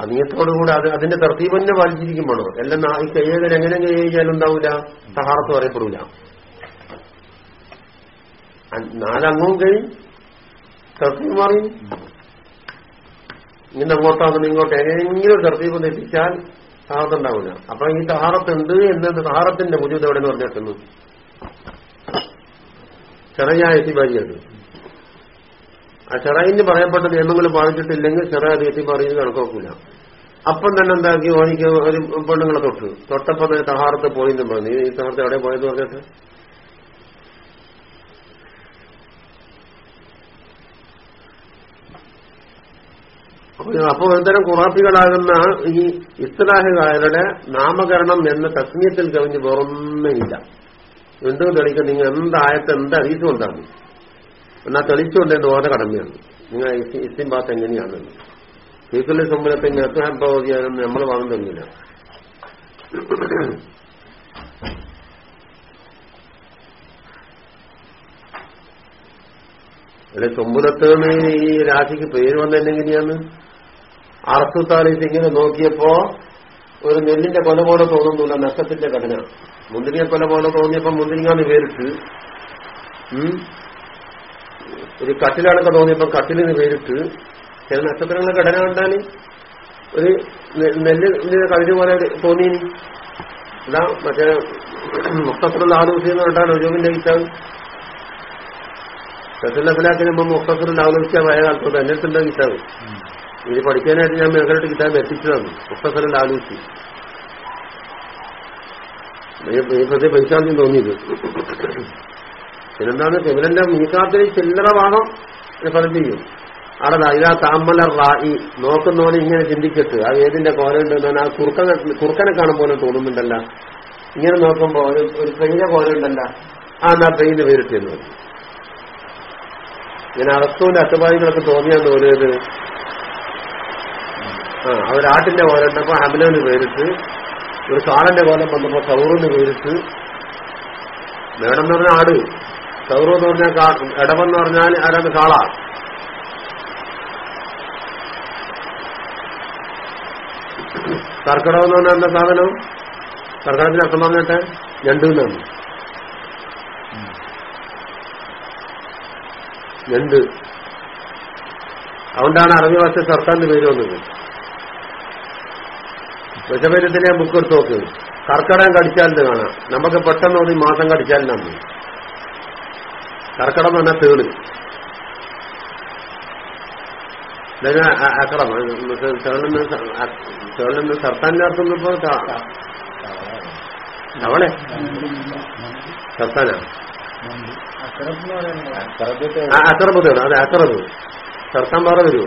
അനിയത്തോടുകൂടെ അത് അതിന്റെ തർത്തീപന്നെ പാലിച്ചിരിക്കുമ്പോഴോ? എല്ലാം നാ- ഈ കയ്യേകൻ എങ്ങനെ കൈയ്യാലും ഉണ്ടാവില്ല സഹാറത്ത് പറയപ്പെടില്ല നാലങ്ങവും കഴിയും തർത്തീപ് മാറി. ഇങ്ങനെ അങ്ങോട്ടാകുന്ന ഇങ്ങോട്ട് എങ്ങനെയെങ്കിലും ഒരു തർത്തീപ് തെറ്റിച്ചാൽ സഹാറത്ത് ഉണ്ടാവില്ല അപ്പൊ ഈ സഹാറത്തുണ്ട് എന്നത് സഹാറത്തിന്റെ മുജൂത് എവിടെ നിന്ന് പറഞ്ഞേക്കുന്നു ചെറിയ എത്തിബാരിയത് ആ ചെറയിന് പറയപ്പെട്ട നിയമങ്ങൾ പാലിച്ചിട്ടില്ലെങ്കിൽ തീറ്റി പറയുന്നത് കണക്കാക്കൂല. അപ്പം തന്നെ എന്താക്കി? ഓനിക്ക് ഒരു പെണ്ണുങ്ങളെ തൊട്ട്. തൊട്ടപ്പോ തന്നെ സഹാറത്ത് പോയി എന്ന് പറഞ്ഞു. ഈ സഹാറത്ത് എവിടെ പോയെന്ന് പറഞ്ഞിട്ട്? അപ്പൊ ഒരുതരം കുറാപ്പികളാകുന്ന ഈ ഇസ്ലാഹുകാരുടെ നാമകരണം എന്ന തസ്മീയത്തിൽ കവിഞ്ഞ് വേറൊന്നുമില്ല. എന്തോ തെളിയിക്കാൻ നിങ്ങൾ എന്ത് അറിയിച്ചു കൊണ്ടാണ് എന്നാ എന്റെ ഓരോ കടമയാണ്. നിങ്ങൾ ഇസ്ലിം ഭാഗത്ത് എങ്ങനെയാണെന്ന് ഫീക്കുലിന്റെ സമ്പലത്തെ നിർത്തഹബോധിയാണെന്ന് നമ്മൾ വാങ്ങുന്നില്ല അല്ലെ ചൊമ്പുലത്ത് ഈ രാശിക്ക് പേര് വന്നെങ്ങനെയാണ് അർത്തുത്താലിസ് ഇങ്ങനെ നോക്കിയപ്പോ ഒരു നെല്ലിന്റെ കൊല പോലെ തോന്നുന്നില്ല നഷ്ടത്തിന്റെ ഘടന. മുന്തിരിങ്ങ കൊല പോലെ തോന്നിയപ്പോ മുന്തിരിങ്ങാന്ന് പേരിട്ട്. ഒരു കട്ടിലാണെന്ന് തോന്നിയപ്പോ കട്ടിലിന് പേരിട്ട് ചില നക്ഷത്രങ്ങളുടെ ഘടന കണ്ടാൽ ഒരു നെല്ലിന്റെ കവിത പോലെ തോന്നി ഇതാ മറ്റേ മുക്തസറുള്ള ആലോചിച്ചെന്ന് കണ്ടാണ് കണ്ടാൽ ഒജോബിന്റെ കിട്ടാൻ റസുല്ലാഖിന് മുമ്പ് മുക്തസറുള്ള ആലോചിച്ച എന്റെ അടുത്തുള്ള കിട്ടാവ് ഇത് പഠിക്കാനായിട്ട് ഞാൻ മേഖലയിട്ട് കിട്ടാൻ എത്തിച്ചതാണ്. മുക്തസറുള്ള ആലോചിച്ച്. പ്രത്യേക പ്രതി പൈസാദ്യം തോന്നിയത്. പിന്നെന്താണ്? ചെവിലന്റെ മീക്കാത്തിൽ ചില്ലറ വാണം ഫലം ചെയ്യും അവിടെ ഇതാ താമല റായി. നോക്കുന്നവനെ ഇങ്ങനെ ചിന്തിക്കട്ട് ആ ഏതിന്റെ കോലുണ്ടെന്ന് ആ കുറുക്കനെ കുറുക്കനെ പോലെ തോന്നുന്നുണ്ടല്ല. ഇങ്ങനെ നോക്കുമ്പോ ഒരു ഒരു പെയിന്റെ കോലുണ്ടല്ല ആ എന്നാ പെയിന് പേരിട്ടെന്ന് പറഞ്ഞു ഇങ്ങനെ അറസ്തുവിന്റെ അറ്റപാടികളൊക്കെ തോന്നിയാന്ന് തോന്നിയത് ആ അവരാട്ടിന്റെ കോലുണ്ടപ്പോ ഹമലന് പേരിട്ട് ഒരു കാളന്റെ കോലം വന്നപ്പോ സൗറിന് പേരിട്ട് മേടം എന്ന് പറഞ്ഞാൽ ആട്. സൗറു എന്ന് പറഞ്ഞാൽ ഇടമെന്ന് പറഞ്ഞാൽ ആരാണ്? കാള. കർക്കിടകം എന്ന് പറഞ്ഞാൽ എന്താ സാധനം? കർക്കിടകത്തിന് അർത്ഥം പറഞ്ഞിട്ട് ഞണ്ടു എന്നാണ് ഞണ്ട്. അതുകൊണ്ടാണ് അറബി ഭാഷ സർക്കാരിന്റെ പേര് വന്നത്. ദശപേരത്തിലെ ബുക്ക് എടുത്ത് നോക്ക്. കർക്കടകം കടിച്ചാലിന് കാണാം. നമുക്ക് പെട്ടെന്ന് തോന്നി മാസം കടിച്ചാലിനാണ് കർക്കടം തന്നെ തേൾ. അക്കടം തേളിന് തേളിന്ന് സർത്താന്റെ അർത്ഥം ഇപ്പോ സർത്താനാണ് സർത്താന? അക്രബതാണ് അതെ അക്രബ്. സർത്താൻ പാറ വരൂ.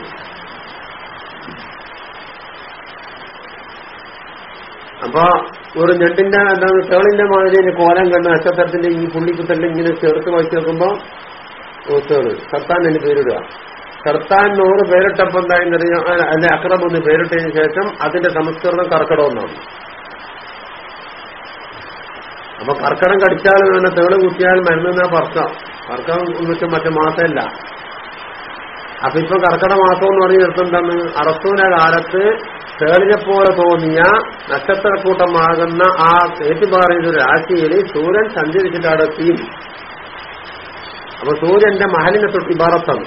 അപ്പൊ ഒരു ഞെട്ടിന്റെ എന്താണ് തേളിന്റെ മാതിരി കോലം കണ്ട് നക്ഷത്രത്തിന്റെ ഈ പുള്ളിക്കുത്തല്ല ഇങ്ങനെ ചേർത്ത് വായിച്ചു നോക്കുമ്പോ തേൾ സർത്താൻ എന്ന് പേരിടുക. സർത്താൻ നൂറ് പേരിട്ടപ്പോ എന്തായെന്നറിയാം അല്ലെ അക്രം ഒന്ന് പേരിട്ടതിന് ശേഷം അതിന്റെ സംസ്കരണം കർക്കടമെന്നാണ് അപ്പൊ കർക്കടം കടിച്ചാൽ തന്നെ തേൾ കുത്തിയാൽ മരുന്നാ പറക്കാം കർക്കം വെച്ചാൽ മറ്റേ മാസമല്ല. അപ്പൊ ഇപ്പൊ കർക്കട മാസം എന്ന് പറഞ്ഞ എന്താണ്? അറസൂന കാലത്ത് തേളിനെ പോലെ തോന്നിയ നക്ഷത്രക്കൂട്ടമാകുന്ന ആ ഏറ്റുപാറിയ രാശിയിൽ സൂര്യൻ സഞ്ചരിച്ചിട്ടാണ് അവിടെ എത്തി അപ്പൊ സൂര്യന്റെ മഹലിനെ തൊട്ടി ഇബാറത്താണ്.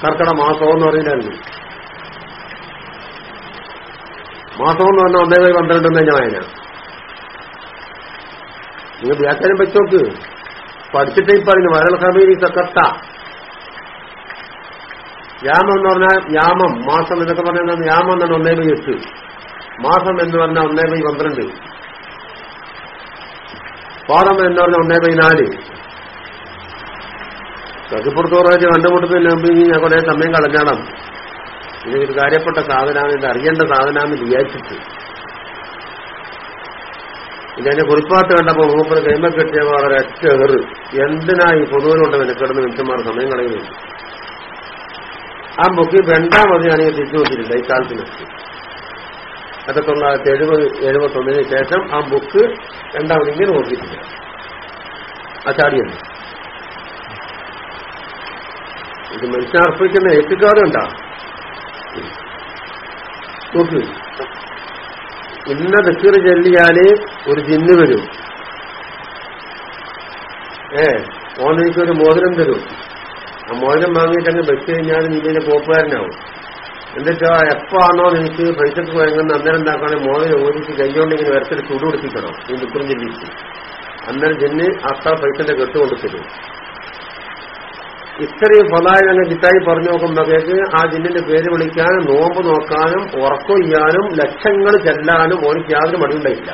കർക്കട മാസം എന്ന് പറയുന്നത് മാസം എന്ന് പറഞ്ഞാൽ ഒന്നേ പന്ത്രണ്ട് തന്നെ വായന നിങ്ങൾ വ്യാഖ്യാനം വെച്ചോക്ക് പഠിച്ചിട്ടേ പറഞ്ഞു വരൽ ഹബീരി സക്കത്ത യാമം എന്ന് പറഞ്ഞാൽ യാമം മാസം എന്നൊക്കെ പറഞ്ഞാൽ യാമം എന്നാണ് ഒന്നേ ബൈ എട്ട്. മാസം എന്ന് പറഞ്ഞാൽ ഒന്നേ ബൈ പന്ത്രണ്ട്. പാദം എന്ന് പറഞ്ഞാൽ ഒന്നേ ബൈ നാല്. കക്കിപ്പുറത്തോറായിട്ട് കണ്ടുമുട്ടത്തിൽ ഞാൻ കുറെ സമയം കളഞ്ഞാണം ഇതൊരു കാര്യപ്പെട്ട സാധനമാണ് ഇത് അറിയേണ്ട സാധനമാണെന്ന് വിചാരിച്ചിട്ട്. ഇതതിനെ കുറിപ്പാട്ട് കണ്ടപ്പോ മൂപ്പർ കൈമ കെട്ടിയ വളരെ ഒറ്റ എറ് എന്തിനാ ഈ പൊതുവിലോട്ട് മെനക്കെടുന്ന മനുഷ്യന്മാർ സമയം കളയുന്നു ആ ബുക്ക് രണ്ടാമതെയാണ് തിരിച്ചു വെച്ചിട്ടില്ല ഈ കാലത്തിന് ആയിരത്തി തൊള്ളായിരത്തി എഴുപത് എഴുപത്തൊന്നിന് ശേഷം ആ ബുക്ക് രണ്ടാമത് ഇങ്ങനെ നോക്കിയിട്ടില്ല. ആ ചാടിയല്ല ഇത് മനുഷ്യർപ്പിക്കുന്ന ഏറ്റുകാടുണ്ടാ നോക്ക്. ഇന്ന ദക്ഷിണ ചെല്ലിയാൽ ഒരു ജിന്ന് വരും. ഏ ഓനെനിക്ക് ഒരു മോതിരം തരും. ആ മോചനം വാങ്ങിയിട്ടങ്ങ് വെച്ച് കഴിഞ്ഞാൽ ഇതിന്റെ പോപ്പുകാരനാവും. എന്നിട്ട് എപ്പാണോ നിനക്ക് പൈസക്ക് വഴങ്ങുന്ന അന്നേരം എന്താക്കണം? മോതിരം ഓടിച്ച് കൈകൊണ്ട് ഇങ്ങനെ വരച്ചിട്ട് ചൂട് പിടിപ്പിക്കണം. ഈ ദുഃഖം ജില്ലിച്ച് അന്നേരം ജിന്ന് അത്ര പൈസന്റെ കെട്ട് കൊണ്ട് തരും. ഇത്രയും ഫലായി അങ്ങ് കിട്ടായി പറഞ്ഞു നോക്കുമ്പോഴേക്ക് ആ ജിന്നിന്റെ പേര് വിളിക്കാനും നോമ്പ് നോക്കാനും ഉറക്കം ചെയ്യാനും ലക്ഷങ്ങൾ ചെല്ലാനും ഓനിക്ക് യാതൊരു മടിയുണ്ടായില്ല.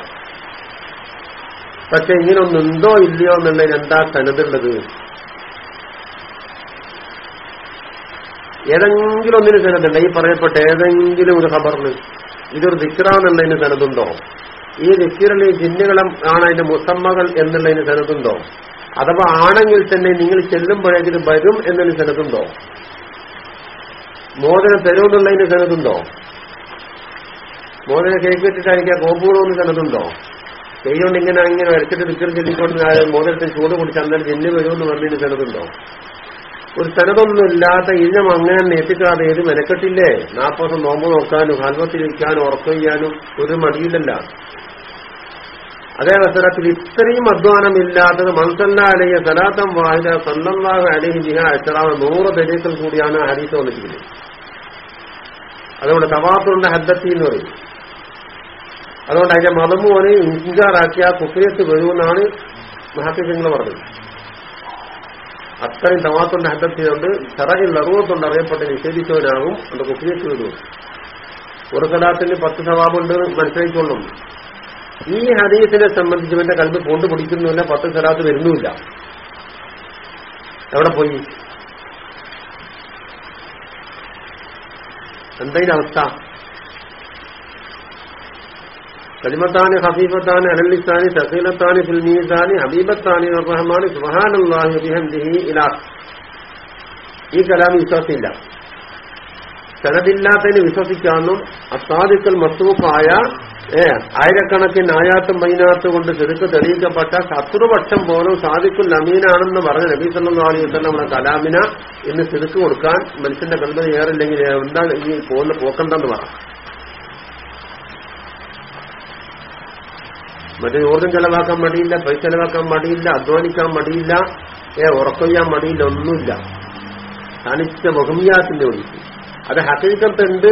പക്ഷെ ഇങ്ങനൊന്നുണ്ടോ ഇല്ലയോ എന്നുള്ളതിന് എന്താ സനതുള്ളത് ഏതെങ്കിലും ഒന്നിന് സനതുണ്ട് ഈ പറയപ്പെട്ട ഏതെങ്കിലും ഒരു ഖബറിന് ഇതൊരു ദിക്റാന്നുള്ളതിന് സനതുണ്ടോ ഈ ദിക്കിറിൽ ജിന്നുകളും ആണ് അതിന്റെ മുസമ്മകൾ എന്നുള്ളതിന് സനതുണ്ടോ അഥവാ ആണെങ്കിൽ തന്നെ നിങ്ങൾ ചെല്ലുമ്പോഴേക്കിത് വരും എന്നതിന് സനതുണ്ടോ മോദന തരുമെന്നുള്ളതിന് സനതുണ്ടോ മോദന കേക്ക് വെച്ചിട്ടായിരിക്കാം കോപ്പൂണമെന്ന് സനതുണ്ടോ കൈകൊണ്ട് ഇങ്ങനെ ഇങ്ങനെ വരച്ചിട്ട് ദിക്കർ ചെല്ലിക്കൊണ്ട് മോദനത്തിന് ചൂട് കുടിച്ച് അന്നേരം ജിന്നു വരുമെന്ന് പറഞ്ഞതിന് സനതുണ്ടോ ഒരു സ്ഥലതൊന്നും ഇല്ലാത്ത ഇനം അങ്ങനെ എത്തിക്കാതെ ഏത് മെനക്കെട്ടില്ലേ? നാൽപ്പത് നോമ്പ് നോക്കാനും ഹൽവത്തിലിരിക്കാനും ഉറക്കം ചെയ്യാനും ഒരു മടിയില്ലല്ല അതേ അവസരത്തിൽ ഇത്രയും അധ്വാനമില്ലാത്തത് മൻസല്ലാലയ സലാത്തം സ്വന്തം സല്ലല്ലാഹു അലൈഹി ജിഹ അച്ചറാവ് നൂറ് ദരീക്കൾ കൂടിയാണ് ഹരീസ് വന്നിരിക്കുന്നത്. അതുകൊണ്ട് തവാത്തുണ്ട് ഹദ്ദത്തി എന്ന് പറയും. അതുകൊണ്ട് അതിന്റെ മതമോനെ ഇൻകാറാക്കിയ കുഫിയത്ത് വരുമെന്നാണ് മഹാത്മ്യങ്ങൾ പറഞ്ഞത്. അത്രയും തവാത്തുണ്ട് ചെയ്തുകൊണ്ട് ചിറകിൽ അറുപത്തുണ്ട് അറിയപ്പെട്ട് നിഷേധിച്ചവനാകും അത് കുഫിയത്ത് വരും ഒരു സലാത്തിന് പത്ത് സവാബുണ്ട് മനസ്സിലാക്കിക്കൊള്ളും ഈ ഹദീസിനെ സംബന്ധിച്ച് എന്റെ കൽബ് കൊണ്ട് പിടിക്കുന്നുമില്ല പത്ത് സലാത്ത് വരുന്നുമില്ല. എവിടെ പോയി? എന്തായാലും അവസ്ഥ? കലിമത്താന് ഹബീബത്താനി അലല്ലിസ്ഥാനി സഹീലത്താനി ഫിൽമീസാനി ഹബീബത്താനി റഹ്മാനി സുഹാനുല്ലാഹി ബിഹംദിഹി ഈ കലാം വിശ്വാസമില്ല സനദില്ലാത്തതിന് വിശ്വസിക്കാമെന്നും അസാദിക്കൽ മസൂഫായ ഏ ആയിരക്കണക്കിന് ആയാത്തും മൈനാത്ത് കൊണ്ട് ചെറുക്ക് തെളിയിക്കപ്പെട്ട ശത്രുപക്ഷം പോലും സാദിക്കുൽ അമീനാണെന്ന് പറഞ്ഞ നബീ സല്ലാ അലൈഹി വസ്ലം നമ്മുടെ കലാമിന ഇന്ന് ചെറുക്ക് കൊടുക്കാൻ മനുഷ്യന്റെ കൽപ്പന ഏറില്ലെങ്കിൽ എന്താണ് ഈ പോകുന്ന പോക്കണ്ടെന്ന് പറ. മറ്റേ ഊർജം ചെലവാക്കാൻ മടിയില്ല പൈസ ചെലവാക്കാൻ മടിയില്ല അധ്വാനിക്കാൻ മടിയില്ല ഏ ഉറക്കം ചെയ്യാൻ മടിയില്ല ഒന്നുമില്ല. തനിച്ച മുഹമ്യാത്തിന്റെ ഒഴിച്ച് അത് ഹക്കീക്കത്ത് ഉണ്ട്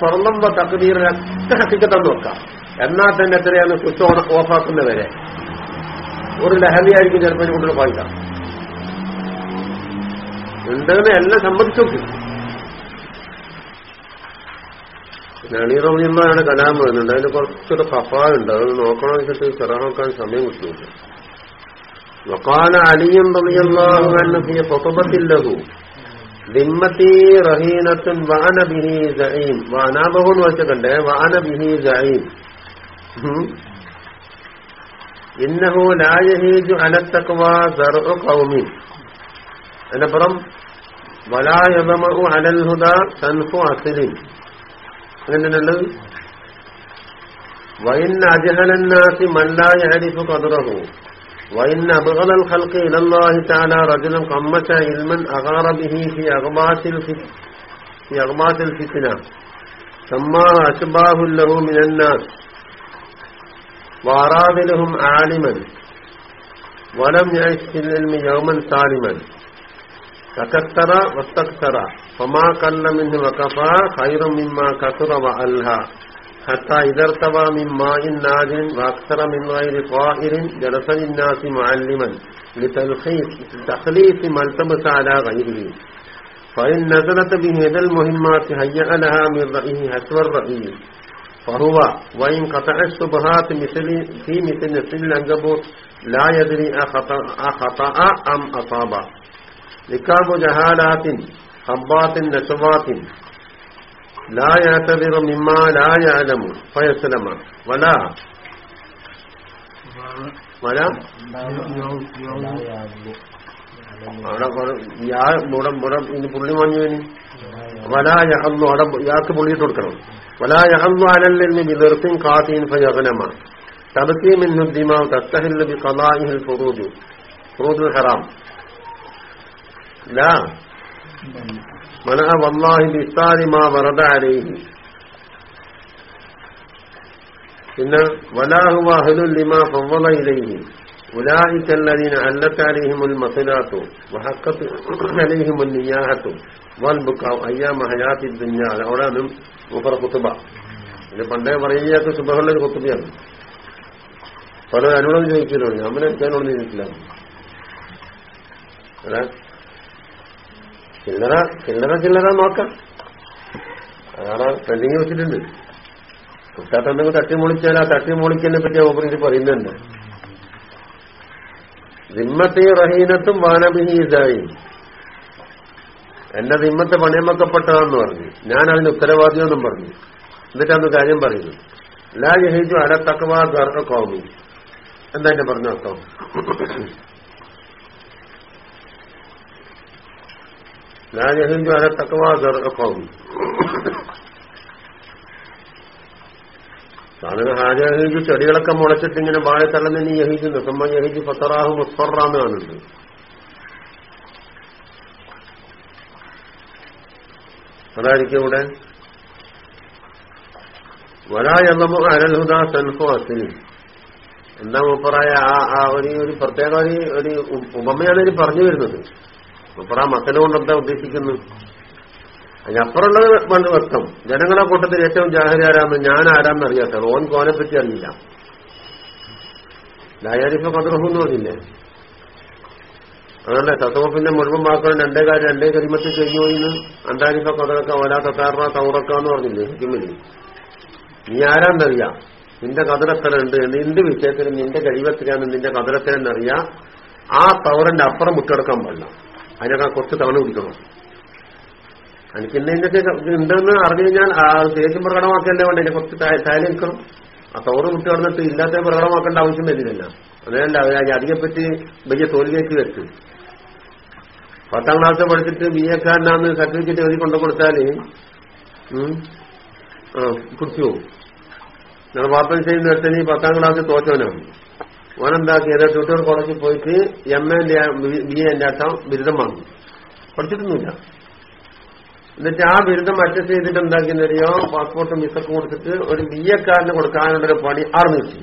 പുറമ്പോ തക്കതീറിനൊക്കെ ഹക്കീക്കത്തെന്ന് നോക്കാം എന്നാൽ തന്നെ എത്രയാണ് സ്വിച്ച് ഓൺ ഓഫാക്കുന്നവരെ ഒരു ലഹരിയായിരിക്കും ചിലപ്പോൾ കൊണ്ടുള്ള പൈസ ഉണ്ടെന്ന് എല്ലാം സമ്മതിച്ചു നോക്കി നണീറോമിയമ്പാണ് കലാം പറയുന്നുണ്ട് അതിന് കുറച്ചൊരു ഹഫാദുണ്ട് അത് നോക്കണം എന്നിട്ട് ചെറുനോക്കാൻ സമയം കിട്ടുന്നില്ല. വക്കാല അലിയും റബിയല്ലാഹുവിയ പൊക്കപ്പത്തില്ലതു ദിമ്മത്തി റഹീനത്തും വാന ബിഹി ജയിം വാനാബഹു എന്ന് വെച്ചിട്ടുണ്ട്. വാന ബിഹി ജയീം ഇന്നഹു ലായഹീജു അലത്തക്വ സർവ കൗമി അതിനപ്പുറം വലായമു അനൽഹുദ സൻഫു അസിലിൻ അങ്ങനെയുള്ളത് വൈൻ അജഹലന്നാസി മല്ലായ അരിഫു കതുറഹു وإن أبغض الخلق إلى الله تعالى رجلا قمت علما أغار به في أغبات الفتنة في أغبات الفتنة سماه أشباه له من الناس وأراد لهم عالما ولم يعش في العلم يوما سالما تكثر واستكثر فما قل منه وكفى خير مما كثر وألهى. حتى إذا ارتوى من ماء نازل وأكثر من غير طائر جلس للناس معلما لتلخيص تخليص ما التمس على غيره. فإن نزلت به يد المهمات هيأ لها من رأيه حسب الرأي. فهو وإن قطع الشبهات مثل في مثل نسل العنكبوت لا يدري أخطأ أم أصاب. നിക്കാബു ജഹാലാത്തിൻ ഹബ്ബാത്തിൻ നഷവാത്തിൻ ലായാത്തതിറ മിമ്മാ ലായാലമു ഫയസലമ വല. വല. അവിടെ യാ ഇവിടെ ഇവിടെ ഇനി പുള്ളി വാങ്ങിയവന് വല യഹന്നു അവിടെ യാക്ക് പുള്ളിയിട്ട് കൊടുക്കണം. വല യഹന്നു അലല്ലെന്ന് വിതർത്തും കാത്തീൻ ഫയസലമ തബക്കീമിൻ ഹുദ്ദിമാവ് തത്തഹിൽ ബി കലാഹിൽ ഫുറൂജു. ഫുറൂജുൽ ഹറാം. لا منع والله بإفطار ما ورد عليه പിന്നെ വലാഹു അഹ്ലുൽ ലിമാ ഫവ്വള ഇലൈഹി ഉലായിക الذين علت عليهم المصلات وحقت عليهم النياحة والبكاء أيام حياة الدنيا അവിടെയാണ് മുഫറ കുത്തുബ ഇത് പണ്ടേ പറയാത്ത സുബഹുള്ള ഒരു കുത്തുബയാണ് പല അനുഭവം ചോദിക്കലോ ഞാൻ പിന്നെ എനിക്കതിനോട് ചോദിക്കില്ല അല്ല ചില്ലറ ചില്ലറ ചില്ലറ നോക്കാം. അതാണ് ട്രെൻഡിങ് വെച്ചിട്ടുണ്ട്. കുട്ടാത്ത എന്തെങ്കിലും തട്ടി മുളിച്ചാൽ ആ തട്ടി മുളിക്കതിനെ പറ്റി ഓപ്പറേറ്റ് പറയുന്നുണ്ട്. ദിമ്മത്തെ റഹീനത്തും വാനബിഹീസായി എന്റെ ദിമ്മത്തെ പണയമക്കപ്പെട്ടതാന്ന് പറഞ്ഞു. ഞാൻ അതിന് ഉത്തരവാദിയെന്നും പറഞ്ഞു. എന്നിട്ടന്ന് കാര്യം പറയുന്നു. ലാ ജഹീജു അലത്തക്കവാ ഗർഭ കോമി എന്താ എന്റെ പറഞ്ഞ അർത്ഥം ലാ ജഹീജു അലത്തക്കവാ ഗർഭ കോമി സാധന ഹാജഹീജു ചെടികളൊക്കെ മുളച്ചിട്ട് ഇങ്ങനെ വാഴ തള്ളുന്ന നീ യഹീജുന്നു സമ്മ യഹീജു ഫത്തറാഹു മുസ്ഫറാന്ന് കാണുന്നുണ്ട്. അതായിരിക്കും ഇവിടെ. വലായമ്മ അരൽഹുദ സെൽഫോ അസിനി എന്താ മുപ്പറായ? ആ ഒരു പ്രത്യേക ഒരു ഉപമയാണ് ഇനി പറഞ്ഞു വരുന്നത്. മുപ്പറ മക്കനെ കൊണ്ട് എന്താ ഉദ്ദേശിക്കുന്നു. അതിനപ്പുറമുള്ളത് പണ്ട് വ്യക്തം. ജനങ്ങളെ കൂട്ടത്തിൽ ഏറ്റവും ജാഹരാരാന്ന് ഞാൻ ആരാന്ന് അറിയാത്തത് ഓൻ കോനെ പറ്റി അറിയില്ല. ലായാരിഫ പദ്രഹെന്ന് പറഞ്ഞില്ലേ അതല്ലേ തത്വപ്പിന്റെ മുഴുവൻ വാക്കുകൾ രണ്ടേ കാര്യം രണ്ടേ കരിമത്തിൽ കഴിഞ്ഞു പോയിന്ന് അന്താരിഫ കഥകളൊക്കെ ഓലാ തത്താറ തൗറക്ക എന്ന് പറഞ്ഞില്ലേ? ഹിക്കുമില്ല നീ ആരാന്നറിയാം നിന്റെ കതിരത്തലുണ്ട് നിന്റെ വിഷയത്തിൽ നിന്റെ കഴിവത്തിലാണ് നിന്റെ കതിരത്തലെന്നറിയാം ആ തവറിന്റെ അപ്പുറം മുട്ടടക്കാൻ പാടില്ല. അതിനൊക്കെ കുറച്ച് തവണ കുടിക്കണം. എനിക്ക് ഇന്ന ഇന്നൊക്കെ ഉണ്ടെന്ന് അറിഞ്ഞു കഴിഞ്ഞാൽ ആ ദേഷ്യം പ്രകടമാക്കല്ലേ വേണ്ട അതിനെ കുറച്ച് താഴെ നിൽക്കണം ആ തോറ് മുട്ടി കടന്നിട്ട് ഇല്ലാത്ത പ്രകടമാക്കേണ്ട ആവശ്യം വരുന്നില്ല. അതല്ല അധികപ്പറ്റി വലിയ തോൽവിയേക്ക് വെച്ച് പത്താം ക്ലാസ് പഠിച്ചിട്ട് ബി എക്കാരനാന്ന് സർട്ടിഫിക്കറ്റ് എഴുതി കൊണ്ടു കൊടുത്താൽ കുടിച്ചു പോകും ഞങ്ങൾ വാപ്പൻ ചെയ്യുന്ന നേരത്തെ പത്താം ക്ലാസ് തോറ്റവനാണ്. ഓനെന്താക്കി? ഏതാ ട്യൂട്ടർ കോളേജിൽ പോയിട്ട് എം എന്റെ ബി എന്റെ അട്ടം ബിരുദം വാങ്ങി. പഠിച്ചിട്ടൊന്നുമില്ല. എന്നിട്ട് ആ ബിരുദം അറ്റസ്റ്റ് ചെയ്തിട്ട് എന്താക്കി എന്താക്കിയെന്നറിയോ പാസ്പോർട്ടും വിസക്കും കൊടുത്തിട്ട് ഒരു ബി എക്കാരന് കൊടുക്കാനുള്ളൊരു പണി ആർന്നു വെച്ചു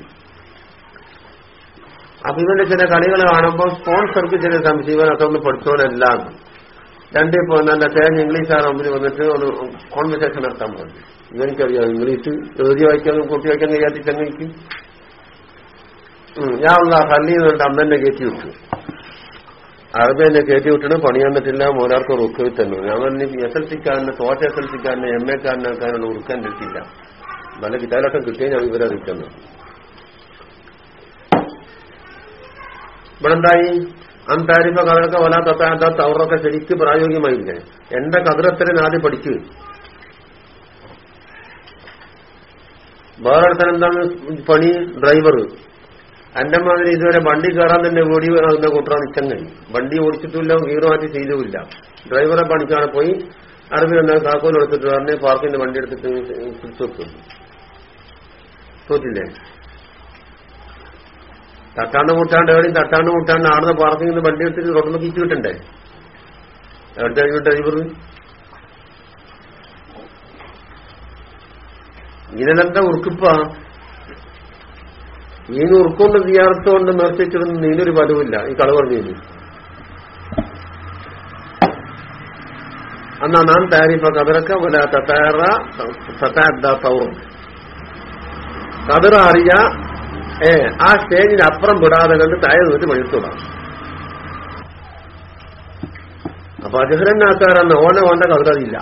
അപ്പൊ ഇവന്റെ ചില കളികൾ കാണുമ്പോൾ സ്പോൺസർക്ക് ചില സംശയം ഇവൻ അതൊന്ന് പഠിച്ചോനല്ല രണ്ട് ഇപ്പൊ നല്ല തേങ്ങ ഇംഗ്ലീഷ് മുമ്പിൽ വന്നിട്ട് ഒന്ന് കോൺവെർസേഷൻ നടത്താൻ പറഞ്ഞു. ഇവനിക്കറിയാം ഇംഗ്ലീഷ് എഴുതി വായിക്കാനും കൂട്ടി വായിക്കാൻ കഴിയാത്ത ചങ്ങയ്ക്ക്. ഞാൻ ഹല്ലി എന്നുണ്ട് നിന്നിട്ട് അന്നെന്നെ കയറ്റി വിട്ടു. അറബി എന്നെ കയറ്റി വിട്ടിട്ട് പണി വന്നിട്ടില്ല മൂലാർക്ക് റുക്ക് തന്നു. ഞാൻ പറഞ്ഞു എസ് എൽ സിക്കാരനെ തോറ്റ എസ് എൽ സിക്കാരനെ എം എ കാരനാക്കാനുള്ള ഉറുക്കാൻ കിട്ടില്ല നല്ല കിട്ടാലൊക്കെ കിട്ടിയ ഞാൻ ഇവരെ അറിയിക്കുന്നു ഇവിടെ എന്തായി? അന്താരിഫ കഥകളൊക്കെ വല തത്താത്ത തവറൊക്കെ ശരിക്ക് പ്രായോഗികമായില്ലേ? എന്റെ കതിരത്തരൻ ആദ്യം പഠിച്ചു വേറെ എന്താണ്? പണി ഡ്രൈവർ എന്റെ മാതിരി ഇതുവരെ വണ്ടി കയറാൻ തന്നെ ഓടി വരാതിന്റെ കൂട്ടറാണ് ഇച്ചങ്ങൾ വണ്ടി ഓടിച്ചിട്ടില്ല മാറ്റി ചെയ്തുമില്ല. ഡ്രൈവറെ പണിക്കാണ് പോയി അറബി വന്ന താക്കോൽ എടുത്തിട്ട് പറഞ്ഞ് പാർക്കിന്റെ വണ്ടി എടുത്തിട്ട് തോറ്റില്ലേ? തട്ടാണ്ട് മുട്ടാണ്ട് എവിടെയും തട്ടാണ്ട് മുട്ടാണ്ട് ആടുന്ന പാർക്കിൽ നിന്ന് വണ്ടി എടുത്തിട്ട് റോഡിൽ കിച്ചു കിട്ടണ്ടേ എവിടെ ഡ്രൈവർ ഇതിനെന്താ ഉറുക്കിപ്പാ. നീന് വിചാരിച്ചു കൊണ്ട് നിർത്തിച്ചിരുന്ന് നീനൊരു ഫലവുമില്ല ഈ കള പറഞ്ഞു അന്നാ നാം താരിഫ കതിറക്ക വല തത്താറ അറിയ ഏ ആ സ്റ്റേജിന് അപ്പുറം വിടാതെ കണ്ട് താഴെ നിന്നിട്ട് പണിത്തോടാം അപ്പൊ അജഹരനാക്കാരെന്ന് ഓന ഓന്റെ കതിറില്ല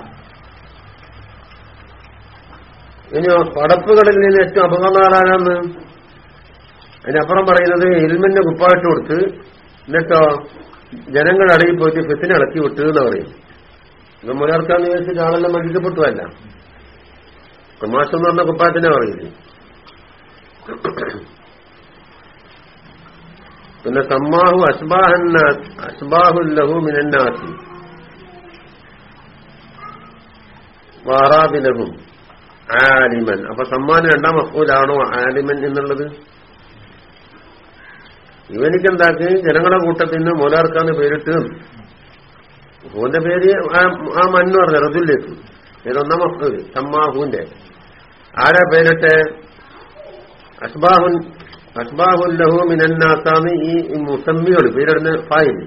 ഇനി പടപ്പുകളിൽ നിന്ന് ഏറ്റവും അപകടമാരാണെന്ന് അതിനപ്പുറം പറയുന്നത് ഇൽമിന്റെ കുപ്പായിട്ട് കൊടുത്ത് എന്നിട്ടോ ജനങ്ങളുടെ അടയിൽ പോയിട്ട് ഫിസിനെ ഇളക്കി വിട്ടു എന്ന് പറയും ഇത് മുലർക്കാന്ന് ചോദിച്ചിട്ട് ആളെല്ലാം മടിക്കപ്പെട്ടുവല്ല പ്രമാസം എന്ന് പറഞ്ഞ കുപ്പായത്തിനെ പറയുന്നത്. പിന്നെ സമ്മാഹു അസ്ബാഹന്നാസ് അസ്ബാഹുല്ലഹു മിനന്നാസി. വാറാബിലഹും ആലിമൻ. അപ്പൊ സമ്മാനം രണ്ടാം മഫൂലാണോ ആലിമൻ എന്നുള്ളത്? ഇവനിക്കെന്താക്കി? ജനങ്ങളുടെ കൂട്ടത്തിൽ നിന്ന് മൂലാർക്കാന്ന് പേരിട്ട് ഹൂന്റെ പേര് ആ മണ്ണ് പറഞ്ഞ റജുല്ലേക്ക് ഇതൊന്നാം മക്കൾ സമ്മാഹുവിന്റെ. ആരാ പേരിട്ട്? അസ്ബാഹുൻ ലഹു മിനന്നാസാന്ന് ഈ മുസമ്മികൾ പേരിടുന്ന ഫായിൽ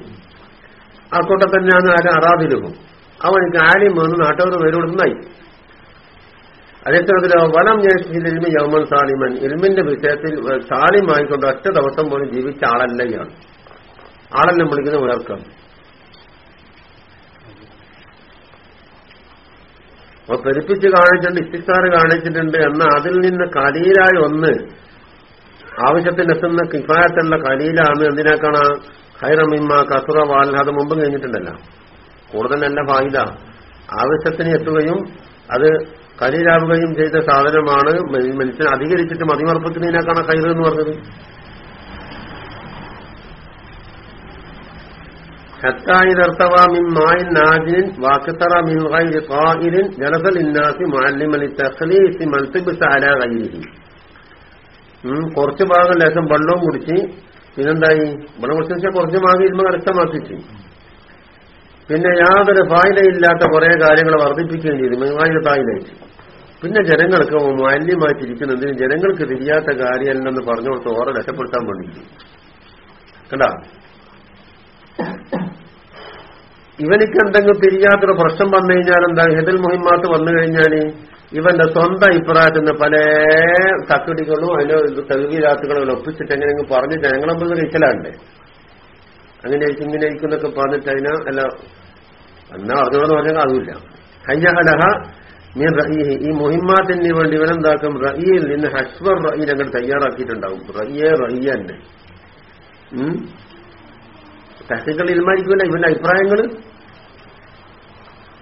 ആ തന്നെയാണ് ആരാ അറാബിലുഹും. അവനിക്ക് ആലിമെന്ന് നാട്ടുകാർ പേരിടുന്നായി അതേസമയത്തിലോ വനം ഇൽമി യൗമൻ സാലിമൻ. ഇൽമിന്റെ വിഷയത്തിൽ സാലിമായിക്കൊണ്ട് ഒറ്റ ദിവസം പോലും ജീവിച്ച ആളല്ല ഇയാൾ. വിളിക്കുന്ന ഉയർക്കം അപ്പൊ പെരുപ്പിച്ച് കാണിച്ചിട്ടുണ്ട് ഇസ്തിക്കാറ് കാണിച്ചിട്ടുണ്ട് എന്നാൽ അതിൽ നിന്ന് കലീലായ ഒന്ന് ആവശ്യത്തിനെത്തുന്ന കിഫായത്തുള്ള കലീലാണ് എന്തിനാക്കാണ് ഹൈറമിമ്മ കസുറ വാൽ അത് മുമ്പ് കഴിഞ്ഞിട്ടുണ്ടല്ലോ. കൂടുതലല്ല ഫായിദ. ആവശ്യത്തിന് എത്തുകയും അത് കലീലാവുകയും ചെയ്ത സാധനമാണ് മനുഷ്യൻ അധികരിച്ചിട്ട് മതിമർപ്പത്തിനേക്കാണ് കൈറ് എന്ന് പറഞ്ഞത്. ഹത്തായിരർത്തവ മിൻ മായിൻ നാജിൻ വാക്കിത്തറ മിൻ ഗൈരി ഖായിലിൻ ജലസൽ ഇന്നാസി മുഅല്ലിമൻ തഖ്ലീസി മൽതിബസ് അലാ ഗൈരിഹി. കുറച്ച് ഭാഗം ലേശം വെള്ളവും കുടിച്ച് പിന്നെന്തായി? വെള്ളം കുറച്ച് കുറച്ച് ഭാഗം ഇരുമ കരസ്ഥമാക്കിച്ച്. പിന്നെ യാതൊരു ഫായിലയില്ലാത്ത കുറെ കാര്യങ്ങൾ വർദ്ധിപ്പിക്കുകയും ചെയ്തു. മെങ്ങായിരത്തായിലേക്ക് പിന്നെ ജനങ്ങൾക്ക് മാലിന്യമായിട്ടിരിക്കുന്നതിന് ജനങ്ങൾക്ക് തിരിയാത്ത കാര്യമല്ലെന്ന് പറഞ്ഞു കൊടുത്ത് ഓറെ രക്ഷപ്പെടുത്താൻ വേണ്ടി. കണ്ട? ഇവനിക്ക് എന്തെങ്കിലും തിരിയാത്തൊരു പ്രശ്നം വന്നു കഴിഞ്ഞാൽ എന്താ? ഹെതിൽ മുഹിമാത്ത് വന്നു കഴിഞ്ഞാൽ ഇവന്റെ സ്വന്തം അഭിപ്രായത്തിന് പല തക്കടികളും അതിന്റെ തെളിവിരാത്തുകളും ഒപ്പിച്ചിട്ട് എങ്ങനെയെങ്കിലും പറഞ്ഞ് ജനങ്ങളെ മുതൽ കഴിക്കലാണ്ടേ അങ്ങനെ ഇങ്ങനെ ആയിരിക്കും എന്നൊക്കെ പറഞ്ഞിട്ട് അതിനാ അല്ല എന്നാ അറിഞ്ഞോന്ന് പറഞ്ഞാൽ അതുമില്ല. ഹയ്യഹലഹ മീൻ റഹീഹി ഈ മുഹിമാത്തിന് വേണ്ടി ഇവനെന്താക്കും റഹിയിൽ നിന്ന് ഹസ്വർ റഹീൽ അങ്ങോട്ട് തയ്യാറാക്കിയിട്ടുണ്ടാവും. റഹിയെ റഹിയന്നെ തഹസികൾ തീരുമാനിക്കൂല ഇവന്റെ അഭിപ്രായങ്ങൾ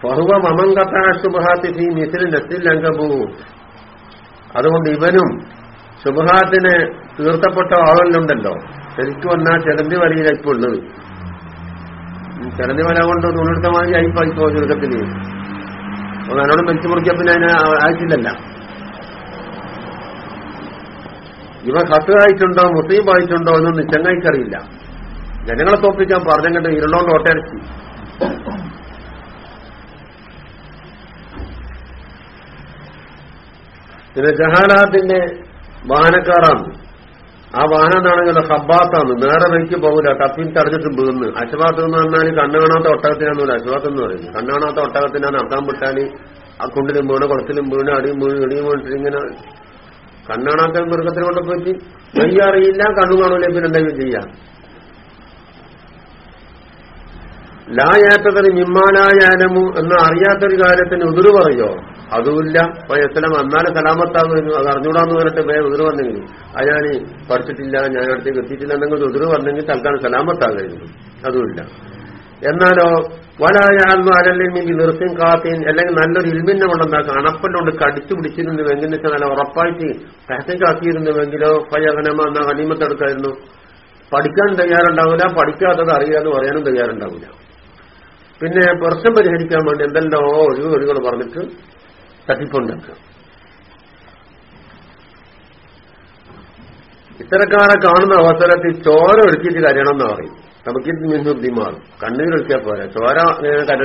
ഫഹുവ മമങ്കത്താശുബഹാത്തി മിസിൽ നെത്തിൽ അംഗപൂ അതുകൊണ്ട് ഇവനും ശുഭഹാത്തിന് തീർത്തപ്പെട്ട ആളുകളുണ്ടല്ലോ. ശരിക്കും വന്നാൽ ചെലന്തി വലയിൽ ഇപ്പോൾ ഉള്ളത് ചെലന്തി വല കൊണ്ട് തുണിയെടുത്ത മാതിരി ആയിപ്പോയി പോ ചുരുക്കത്തിന് നല്ലോണം വലിച്ചു മുറിക്കാൻ പിന്നെ അതിനെ ആയിട്ടില്ലല്ല. ഇവ കത്തുകായിട്ടുണ്ടോ മുസീബായിട്ടുണ്ടോ എന്നൊന്നും ചെങ്ങായിക്കറിയില്ല ജനങ്ങളെ തോപ്പിക്കാൻ പറഞ്ഞങ്ങട്ട് ഇരുളോണ്ട് ഓട്ടയടിച്ചു. പിന്നെ ജഹാലാത്തിന്റെ വാഹനക്കാരാണ്. ആ വാഹനം എന്താണെങ്കിലോ ഹബ്ബാത്താണ് നേരെ വഴിക്ക് പോകില്ല കപ്പിൻ തടഞ്ഞിട്ട് വീന്ന് അശുഭാത്ത് എന്ന് പറഞ്ഞാൽ കണ്ണു കാണാത്ത ഒട്ടകത്തിനാന്നൂല അശുഭാത്ത് എന്ന് പറയുന്നത് കണ്ണു കാണാത്ത ഒട്ടകത്തിനാണ് അർത്ഥം വിട്ടാൽ ആ കുണ്ടിലും വീണ് കുളത്തിലും വീണ് അടിയും വീണ് ഇടിയും വീണിട്ട് ഇങ്ങനെ കണ്ണാണാത്ത മൃഗത്തിനെ കൊണ്ട് പറ്റി വയ്യ അറിയില്ല കണ്ണു കാണൂല പിന്നെ എന്തെങ്കിലും ചെയ്യാം. ലായാത്തതിന് മിമ്മാലായാലമു എന്ന് അറിയാത്തൊരു കാര്യത്തിന് ഉതിർ പറയോ? അതുമില്ല. പയസ്സലം എന്നാലും സലാമത്താകുന്നു അത് അറിഞ്ഞൂടാന്ന് പറഞ്ഞിട്ട് വേ ഉതിർ വന്നെങ്കിൽ അയാൾ പഠിച്ചിട്ടില്ല ഞാൻ അടുത്തേക്ക് എത്തിയിട്ടില്ല എന്നെങ്കിൽ ഉതിർ വന്നെങ്കിൽ തൽക്കാലം സലാമത്താകായിരുന്നു അതുമില്ല. എന്നാലോ വലായാന്നു അരല്ലിൽ നിർത്തിയും കാത്തീൻ അല്ലെങ്കിൽ നല്ലൊരു ഇൽമിനെ കൊണ്ടെന്താക്കാം അണപ്പല്ലുകൊണ്ട് കടിച്ചു പിടിച്ചിരുന്നുവെങ്കിൽ നല്ല ഉറപ്പായിട്ട് പാക്കേജാക്കിയിരുന്നുവെങ്കിലോ പയ്യകനമ എന്ന അനിമത്തെടുക്കായിരുന്നു പഠിക്കാൻ തയ്യാറുണ്ടാവില്ല പഠിക്കാത്തത് അറിയാന്ന് പറയാനും തയ്യാറുണ്ടാവില്ല. പിന്നെ പ്രശ്നം പരിഹരിക്കാൻ വേണ്ടി എന്തെല്ലോ ഒഴിവ് ഒഴികൾ പറഞ്ഞിട്ട് തട്ടിപ്പുണ്ടാക്കുക ഇത്തരക്കാരെ കാണുന്ന അവസരത്തിൽ ചോര ഒഴുക്കിയിട്ട് കരയണം എന്ന് പറയും. നമുക്ക് കണ്ണീര് ഒഴിച്ചാൽ പോരാ. ചോര കരട്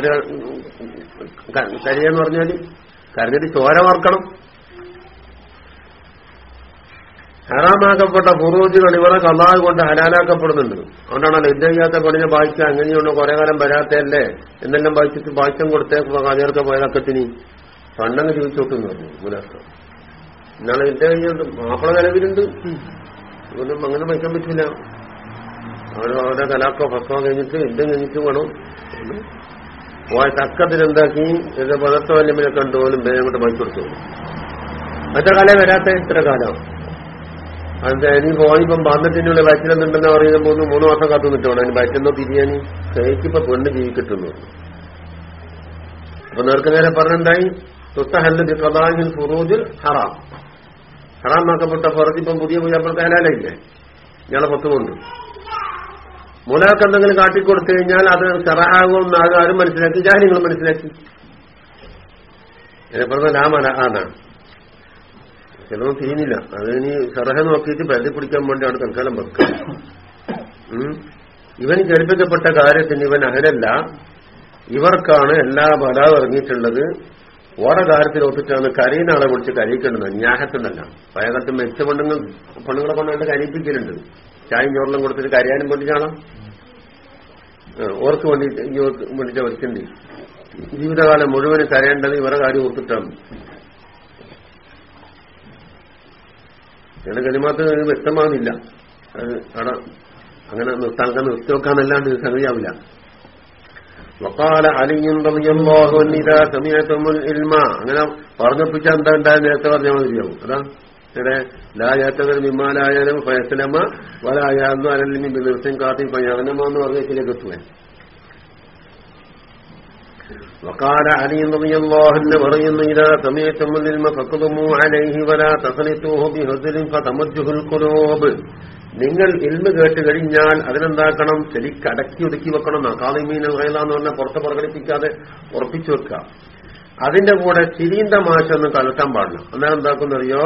കരിയെന്ന് പറഞ്ഞാൽ കരഞ്ഞിട്ട് ചോര വാർക്കണം ഹറാമാക്കപ്പെട്ട ഫുറൂജുകൾ ഇവിടെ കള്ളാഹ് കൊണ്ട് ഹലാലാക്കപ്പെടുന്നുണ്ട്. അതുകൊണ്ടാണല്ലോ ചെയ്യാത്ത പണിനെ ബാധിച്ച അങ്ങനെയുള്ള കുറെ കാലം വരാത്തല്ലേ എന്നെല്ലാം ബാധിച്ചിട്ട് ബാധ്യം കൊടുത്തേക്ക് കാജേർക്ക് പോയതൊക്കത്തിന് പണ്ടങ്ങ് ജീവിച്ചോട്ടെന്ന് പറഞ്ഞു മുലാക്ക എന്നാണ് കഴിഞ്ഞത് മാപ്പിള നിലവിലുണ്ട്. ഇതൊന്നും അങ്ങനെ വയ്ക്കാൻ പറ്റില്ല. അവർ അവരുടെ കലാക്കോ ഭക്തോ കഴിഞ്ഞിട്ട് ഇന്ത്യ കഴിഞ്ഞിട്ട് വേണം. പോയ തക്കത്തിലെന്താക്കി എന്റെ പദർത്ത അല്ലെങ്കിൽ കണ്ടുപോലും വേഗം കൊണ്ട് ബാധിച്ചു കൊടുത്തു. മറ്റേ കാലം വരാത്ത ഇത്ര കാലം. അതെന്താ ഇനി പോയിപ്പം പാന്നത്തിനുള്ള വയറ്റിലെന്നുണ്ടെന്ന് പറയുന്ന മൂന്ന് മൂന്ന് മാസം കാത്തു നിൽക്കണം അതിന് വയറ്റെന്നോ തിരിയാനി കേക്കിപ്പോ പെണ്ണ് ജീവിക്കിട്ടുന്നു അപ്പൊ നേർക്ക് നേരെ പറഞ്ഞെന്തായി? തുസ്തഹല്ല് കഥാഹിൽ ഫുറൂജിൽ ഹറാം. ഹറാമാക്കപ്പെട്ട പുറത്ത് ഇപ്പം പുതിയ പുതിയപ്പുറത്തെ ഹലാലയില്ലേ? ഞങ്ങളെ പത്തുകൊണ്ട്. മുലാക്ക് എന്തെങ്കിലും കാട്ടിക്കൊടുത്തു കഴിഞ്ഞാൽ അത് ചെറാകുമെന്ന് ആരും മനസ്സിലാക്കി ജാനികൾ മനസ്സിലാക്കി. എന്നെ പറഞ്ഞ ലാമല അതാണ് ചിലവും തീനില്ല അത് ഇനി സറഹ നോക്കിയിട്ട് ബന്ധി പിടിക്കാൻ വേണ്ടിയാണ് തൽക്കാലം വെക്കുക ഇവൻ ചരിപ്പിക്കപ്പെട്ട കാര്യത്തിന് ഇവൻ അഹരല്ല. ഇവർക്കാണ് എല്ലാ ബലാവ് ഇറങ്ങിയിട്ടുള്ളത്. ഓരോ കാര്യത്തിൽ ഒത്തിട്ടാണ് കരയുന്ന ആളെ വിളിച്ച് കരയിക്കേണ്ടത്. ന്യാഹത്തിനല്ല പഴയകാലത്ത് മെച്ച പെണ്ണുങ്ങൾ പെണ്ണുങ്ങളെ കൊണ്ടാണ്ട് കരയിപ്പിക്കലുണ്ട്. ചായയും ചോറിലും കൊടുത്തിട്ട് കരയാനും വേണ്ടിയിട്ടാണോ ഓർക്ക് വേണ്ടി വേണ്ടിയിട്ട് വെച്ചിട്ടുണ്ട് ജീവിതകാലം മുഴുവനും കരയേണ്ടത് ഇവരുടെ കാര്യം ഓർത്തിട്ടാണ്. ചില കളിമാത്ത് വ്യക്തമാകുന്നില്ല. അത് അവിടെ അങ്ങനെ നിർത്താൻ നിർത്തി വെക്കാന്നല്ലാണ്ട് സംഗതിയാവില്ല അങ്ങനെ പറഞ്ഞപ്പിച്ച എന്താ ഉണ്ടായ നേരത്തെ പറഞ്ഞാൽ മതിയാവും അതാ. ഇവിടെ ലായാത്തവർ വിമാലായാലും ഫയസലമ്മ വലായാലും അലല്ലിമി നിർത്തിയും കാത്തി പയ്യാവനമ്മ എന്ന് പറഞ്ഞ ഇതിലേക്ക് എത്തുവാൻ وقال علي رضي الله عنه പറയുന്നു إذا سمعتم العلم فاقدموا عليه ولا تخلطوه بهزل فتمجه القلوب നിങ്ങൾ ഇൽമ കേട്ട് കഴിഞ്ഞാൽ അതിനെന്താക്കണം ശരിക്ക് അടക്കി ഒതുക്കി വെക്കണം കാളിമീൻ എന്ന് പറഞ്ഞാൽ പുറത്ത് പ്രകടിപ്പിക്കാതെ ഉറപ്പിച്ചു വെക്കുക അതിന്റെ കൂടെ ചിരീന്ത മാശൊന്നും കലർത്താൻ പാടില്ല അന്നേരം എന്താക്കുന്നറിയോ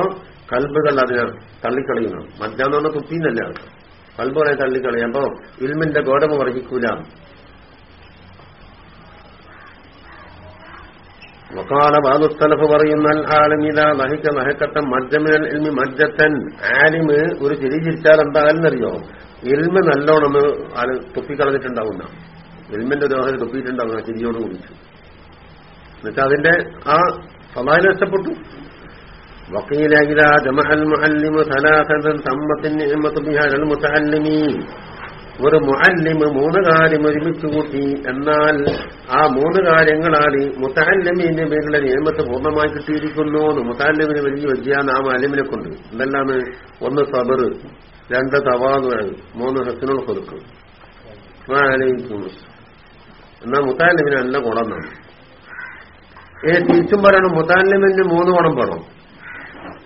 കൽബുകൾ അതിനെ തള്ളിക്കളയുന്നു മറ്റാന്ന് പറഞ്ഞാൽ തുപ്പിന്നല്ല കൽബുകളെ തള്ളിക്കളയും അപ്പൊ ഇൽമിന്റെ ഗോഡമ വർഹിക്കൂല വക്കാല ബാദുസ്തലഫ് പറയുന്ന ആലമിത നഹിക്ക നഹക്കത്തം മജ്ജമിനൽ ഇൽമി മജ്ജത്തൻ. ആലിമ് ഒരു ചിരി ചിരിച്ചാൽ എന്താകാലെന്നറിയോ? ഇൽമ് നല്ലോണം ആൾ തുപ്പിക്കളഞ്ഞിട്ടുണ്ടാവുന്ന. ഇൽമിന്റെ ദേഹത്തിൽ തുപ്പിയിട്ടുണ്ടാവുന്ന ചിരിയോട് കുറിച്ച് എന്നുവെച്ചാൽ അതിന്റെ ആ സമാധി നഷ്ടപ്പെട്ടു. വക്കീല ജമഹൽ മുഹല്ലിമു സലാഹൻ സമ്മത്തിൻ മുത്തബിഹൽ മുത്തഹല്ലിമീൻ ഒരു മുഅല്ലിമ് മൂന്ന് കാര്യം ഒരുമിച്ച് കൂട്ടി എന്നാൽ ആ മൂന്ന് കാര്യങ്ങളാണ് മുത്തല്ലിമിന്റെ പേരിലെ നിയമത്ത് പൂർണമായി കിട്ടിയിരിക്കുന്നു. എന്ന് മുത്തല്ലിമിന് വലിയ വിജയാണ് ആ അലിമിനെ കൊണ്ട്. എന്തെല്ലാന്ന് ഒന്ന് സബർ രണ്ട് തവാദ് മൂന്ന് ഹസനുൾ കൊടുക്കും എന്നാൽ മുത്താലിമിന് നല്ല ഗുണമെന്നാണ് ഏ തിരിച്ചും പറയണം മുത്താലിമിന് മൂന്ന് ഗുണം പറഞ്ഞു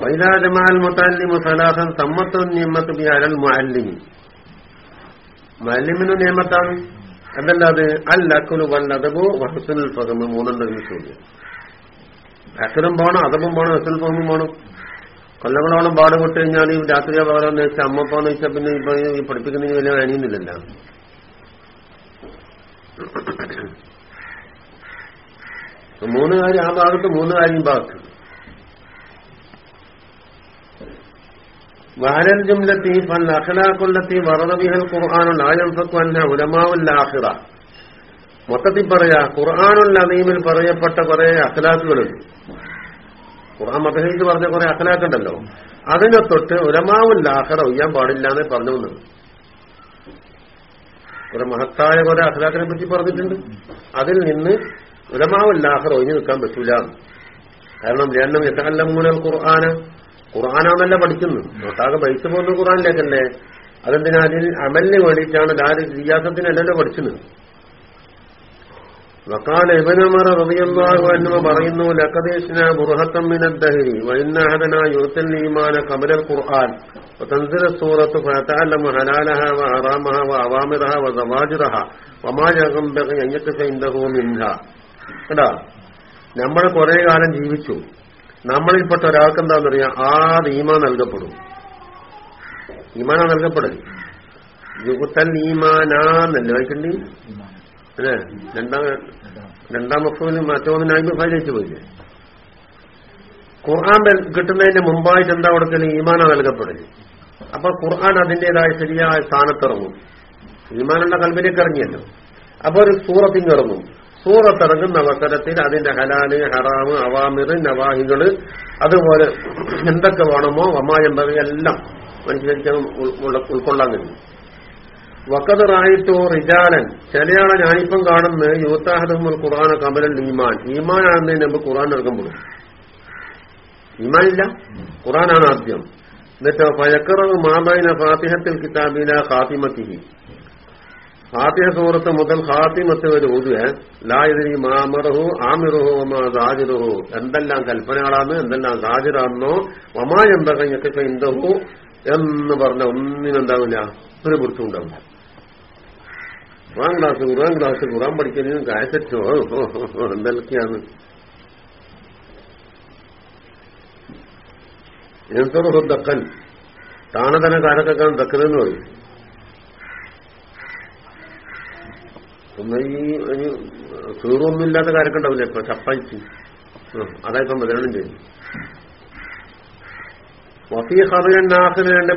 വൈദാജമാൽ മുത്താലിമു സലാഹൻ സമ്മത്തും നിയമത്ത് ബി അലൽ മുഅല്ലിമി. മല്ലിമിന് നിയമത്താണ്. എന്തല്ലാത്? അൽ അക്കുലു വല്ലതബു വഹസുൽ ഫഹമ് മൂന്നെണ്ണം ചോദ്യം. അക്കലും പോണം അതബും പോണം ഹസുൽ ഫഹമും പോണം. കൊല്ലങ്ങളോളം പാട് വിട്ട് കഴിഞ്ഞാൽ ഈ രാത്രി പകരം വെച്ചാൽ അമ്മപ്പോന്ന് വെച്ചാൽ പിന്നെ ഇപ്പൊ ഈ പഠിപ്പിക്കുന്നതിന് വലിയ വേണിയുന്നില്ല മൂന്ന് കാര്യം ആ ഭാഗത്ത് മൂന്ന് കാര്യം ഭാഗത്ത് വാനൽ ജുംലത്തി ഫൽ അഖലാഖുല്ലത്തി ഖുർആാനുൽ ആയംഫക്കുവന്ന ഉലമാവുൽ ആഹിറ മൊത്തത്തിൽ പറയാ ഖുർആാനുള്ള അദീമിൽ പറയപ്പെട്ട കുറെ അഖലാഖുകളുണ്ട്. ഖുർആൻ മദഹീക്ക് പറഞ്ഞ കുറെ അഖലാക്കുണ്ടല്ലോ അതിനെ തൊട്ട് ഉലമാവുൽ ആഹിറ ഒയ്യാൻ പാടില്ല എന്നേ പറഞ്ഞു വന്നത് ഒരു മഹത്തായ കുറെ അഖലാക്കിനെ പറ്റി പറഞ്ഞിട്ടുണ്ട്. അതിൽ നിന്ന് ഉലമാവുൽ ആഹിറ ഒഴിഞ്ഞു നിൽക്കാൻ പറ്റൂല. കാരണം രണ്ടും യഥല്ലമൂലൽ ഖുർആാന് ഖുർആാനാന്നല്ല പഠിക്കുന്നത് ഒട്ടാകെ ബൈസ് പോകുന്ന ഖുർആാനിലേക്കല്ലേ അതെന്തിനാ അതിൽ അമലിന് വേണ്ടിയിട്ടാണ് ദാരി റിയാസത്തിനല്ലല്ലോ പഠിച്ചത് വക്കാല ഇബനമർ റബിയല്ലാഹു അന്നുമ പറയുന്നു ലക്കദേശന ബുർഹത്തം മിനദ്ദഹരി വൈന്നഹദന യുത്തൽ ഈമാന കമലൽ ഖുർആൻ وتنزل السورة فيتعلم حلالها وحرامها وأوامرها وزواجرها وما ينبغي أن يقف عنده منها കേട്ടാ നമ്മൾ കുറെ കാലം ജീവിച്ചു നമ്മളിൽപ്പെട്ട ഒരാൾക്ക് എന്താണെന്ന് പറയാ ആ ഈമാൻ നൽകപ്പെടും. ഈമാന നൽകപ്പെടും. യുഗുത്തൽ ഈമാനാന്നല്ലേ അല്ലേ രണ്ടാം രണ്ടാം മഫൂൽ മറ്റൊന്നിനായി ഫയലിച്ചു പോയില്ലേ? ഖുർആൻ കിട്ടുന്നതിന് മുമ്പായിട്ട് എന്താ കൊടുക്കൽ ഈമാന നൽകപ്പെടും. അപ്പൊ ഖുർആൻ അതിന്റേതായ ശരിയായ സ്ഥാനത്തിറങ്ങും. ഈമാനുള്ള കൽബിലേക്ക് ഇറങ്ങിയല്ലോ. അപ്പൊ ഒരു സൂറത്തിങ് ഇറങ്ങും. സൂറത്തിറങ്ങുന്ന അവസരത്തിൽ അതിന്റെ ഹലാൽ ഹറാമ് അവാമിറ് നവാഹികൾ അതുപോലെ എന്തൊക്കെ വേണമോ വമായമ്പക എല്ലാം മനുഷ്യരിക്കാൻ ഉൾക്കൊള്ളാൻ കഴിയും. വക്കത് റായിട്ടോ റിജാലൻ ചിലയാളെ ഞാനിപ്പം കാണുന്ന യൂത്താഹദുൽ ഖുർആന കമലൽ ഈമാൻ. ഈമാനാണെന്നതിന് മുമ്പ് ഖുർആൻ ഇറങ്ങുമ്പോൾ ഈമാനില്ല. ഖുർആനാണ് ആദ്യം. എന്നിട്ട് ഫയക്കറവ് മാബൈന ഫാത്തിഹത്തിൽ കിതാബില ഖാത്തിമത്തിഹി ഫാത്തിഹ സൂറത്ത് മുതൽ ഖാത്തിമത്ത് വരെ ഓതുക ലായതിരി മാമറഹു ആമിറുഹു വമാ സാജിറുഹു എന്തെല്ലാം കൽപ്പനകളാണ് എന്തെല്ലാം സാജിറാണെന്നോ ഒമാ എന്തൊക്കെ ഇന്തഹു എന്ന് പറഞ്ഞ ഒന്നിനെന്താവില്ല ഒരു പുറത്തുണ്ടാവില്ല ഖുറാൻ ക്ലാസ് ഖുറാൻ ക്ലാസ് ഖുറാൻ പഠിക്കുന്നതിന് കാസറ്റോ എന്തൊക്കെയാണ് എന്തോ ദക്കൻ. താണതന കാലത്തൊക്കെ ദക്കനെന്ന് പറയും. ഒന്ന് ഈ ഒരു കീറൊന്നുമില്ലാത്ത കാരൊക്കെ ഉണ്ടാവില്ല ഇപ്പൊ ചപ്പായിച്ച് അതായത് ബദലണം ചെയ്യും വഫീ ഖബറൻ നാഖിലുണ്ട്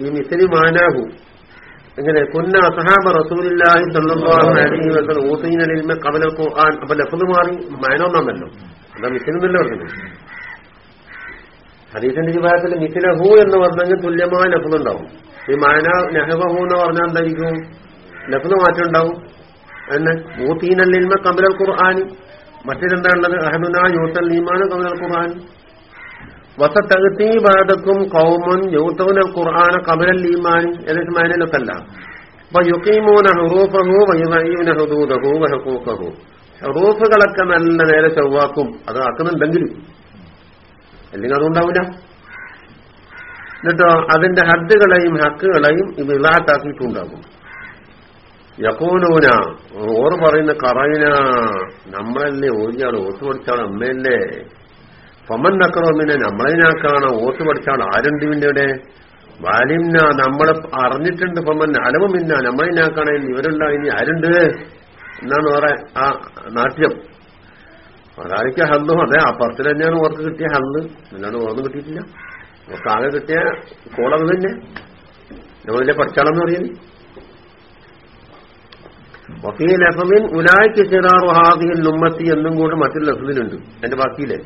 ബിമിസലി മാനാഹു. എങ്ങനെ? കുന്ന അസഹാബ റസൂലില്ലാഹി അലൈഹി വസല്ലം ഖുർആൻ. അപ്പൊ ലഫ്ദ് മാറി മാനോന്നാണല്ലോ അതാ മിസിലെന്നല്ലേ പറഞ്ഞത്. ഹദീസിന്റെ വിഭാഗത്തിൽ മിസിലഹു എന്ന് പറഞ്ഞെങ്കിൽ തുല്യമായ ലഫ്ദ് ഈ മാന നെഹബഹു എന്ന് പറഞ്ഞാൽ എന്തായിരിക്കും? ലഫ്ദ് മാറ്റം ഉണ്ടാവും എന്ന് ഊതീന കമലൽ ഖുർആാനി ഉള്ളത് അഹദുന യൂത്തൽ നീമാന കമലൽ ഖുർആൻ. വസത്തകത്തി ബാധക്കും കൗമൻ യൂത്തവനൽ ഖുർആന കബലൽ ഈമാൻ. എന്നിട്ട് മാനലൊക്കല്ല. അപ്പൊ യുക്കീമൂന ഹുറൂഫഹു വയുവീന ഹുദൂദഹു വഹക്കൂക്കഹു ഹുറൂഫുകളൊക്കെ നല്ല നേരെ ചൊവ്വാക്കും. അത് ആക്കുന്നുണ്ടെങ്കിലും അല്ലെങ്കിൽ അതുണ്ടാവില്ല എന്നിട്ടോ അതിന്റെ ഹദ്ദുകളെയും ഹക്കുകളെയും ഇത് ഇളാക്കാക്കിയിട്ടുണ്ടാകും യക്കൂലൂന ഓറ് പറയുന്ന കറയിന. നമ്മളല്ലേ ഓരിയാൾ ഓത്ത് പഠിച്ചാണ് അമ്മയല്ലേ? ഫമൻ നക്കറോമിനെ നമ്മളതിനാക്കാണ് ഓത്ത് പഠിച്ചാൾ ആരുണ്ട് ഇവന്റെ വാലിംന നമ്മളെ അറിഞ്ഞിട്ടുണ്ട് ഫമൻ. അലവുമിന്ന നമ്മളതിനാക്കാണ് ഇവരുണ്ട ഇനി ആരുണ്ട്? എന്നാണ് വേറെ ആ നാട്യം. അതായിരിക്കും ഹല്ലും അതെ ആ പത്തിൽ തന്നെയാണ് ഓർക്ക് കിട്ടിയ ഹല്ല്. അല്ലാണ്ട് ഓർന്ന് കിട്ടിയിട്ടില്ല. ഓർക്ക് ആകെ കിട്ടിയ കോളത് തന്നെ. നമ്മളിതിലെ പഠിച്ചാളെന്ന് പറയുന്നത്. വഫീ ലഫമിൻ ഉലായ്ക്ക് ചിറാറു ഹാദിഹിൽ ഉമ്മത്തി എന്നും കൂടെ മറ്റൊരു ലഫ്ലിലുണ്ട് എന്റെ ബാക്കിയില്ലേ?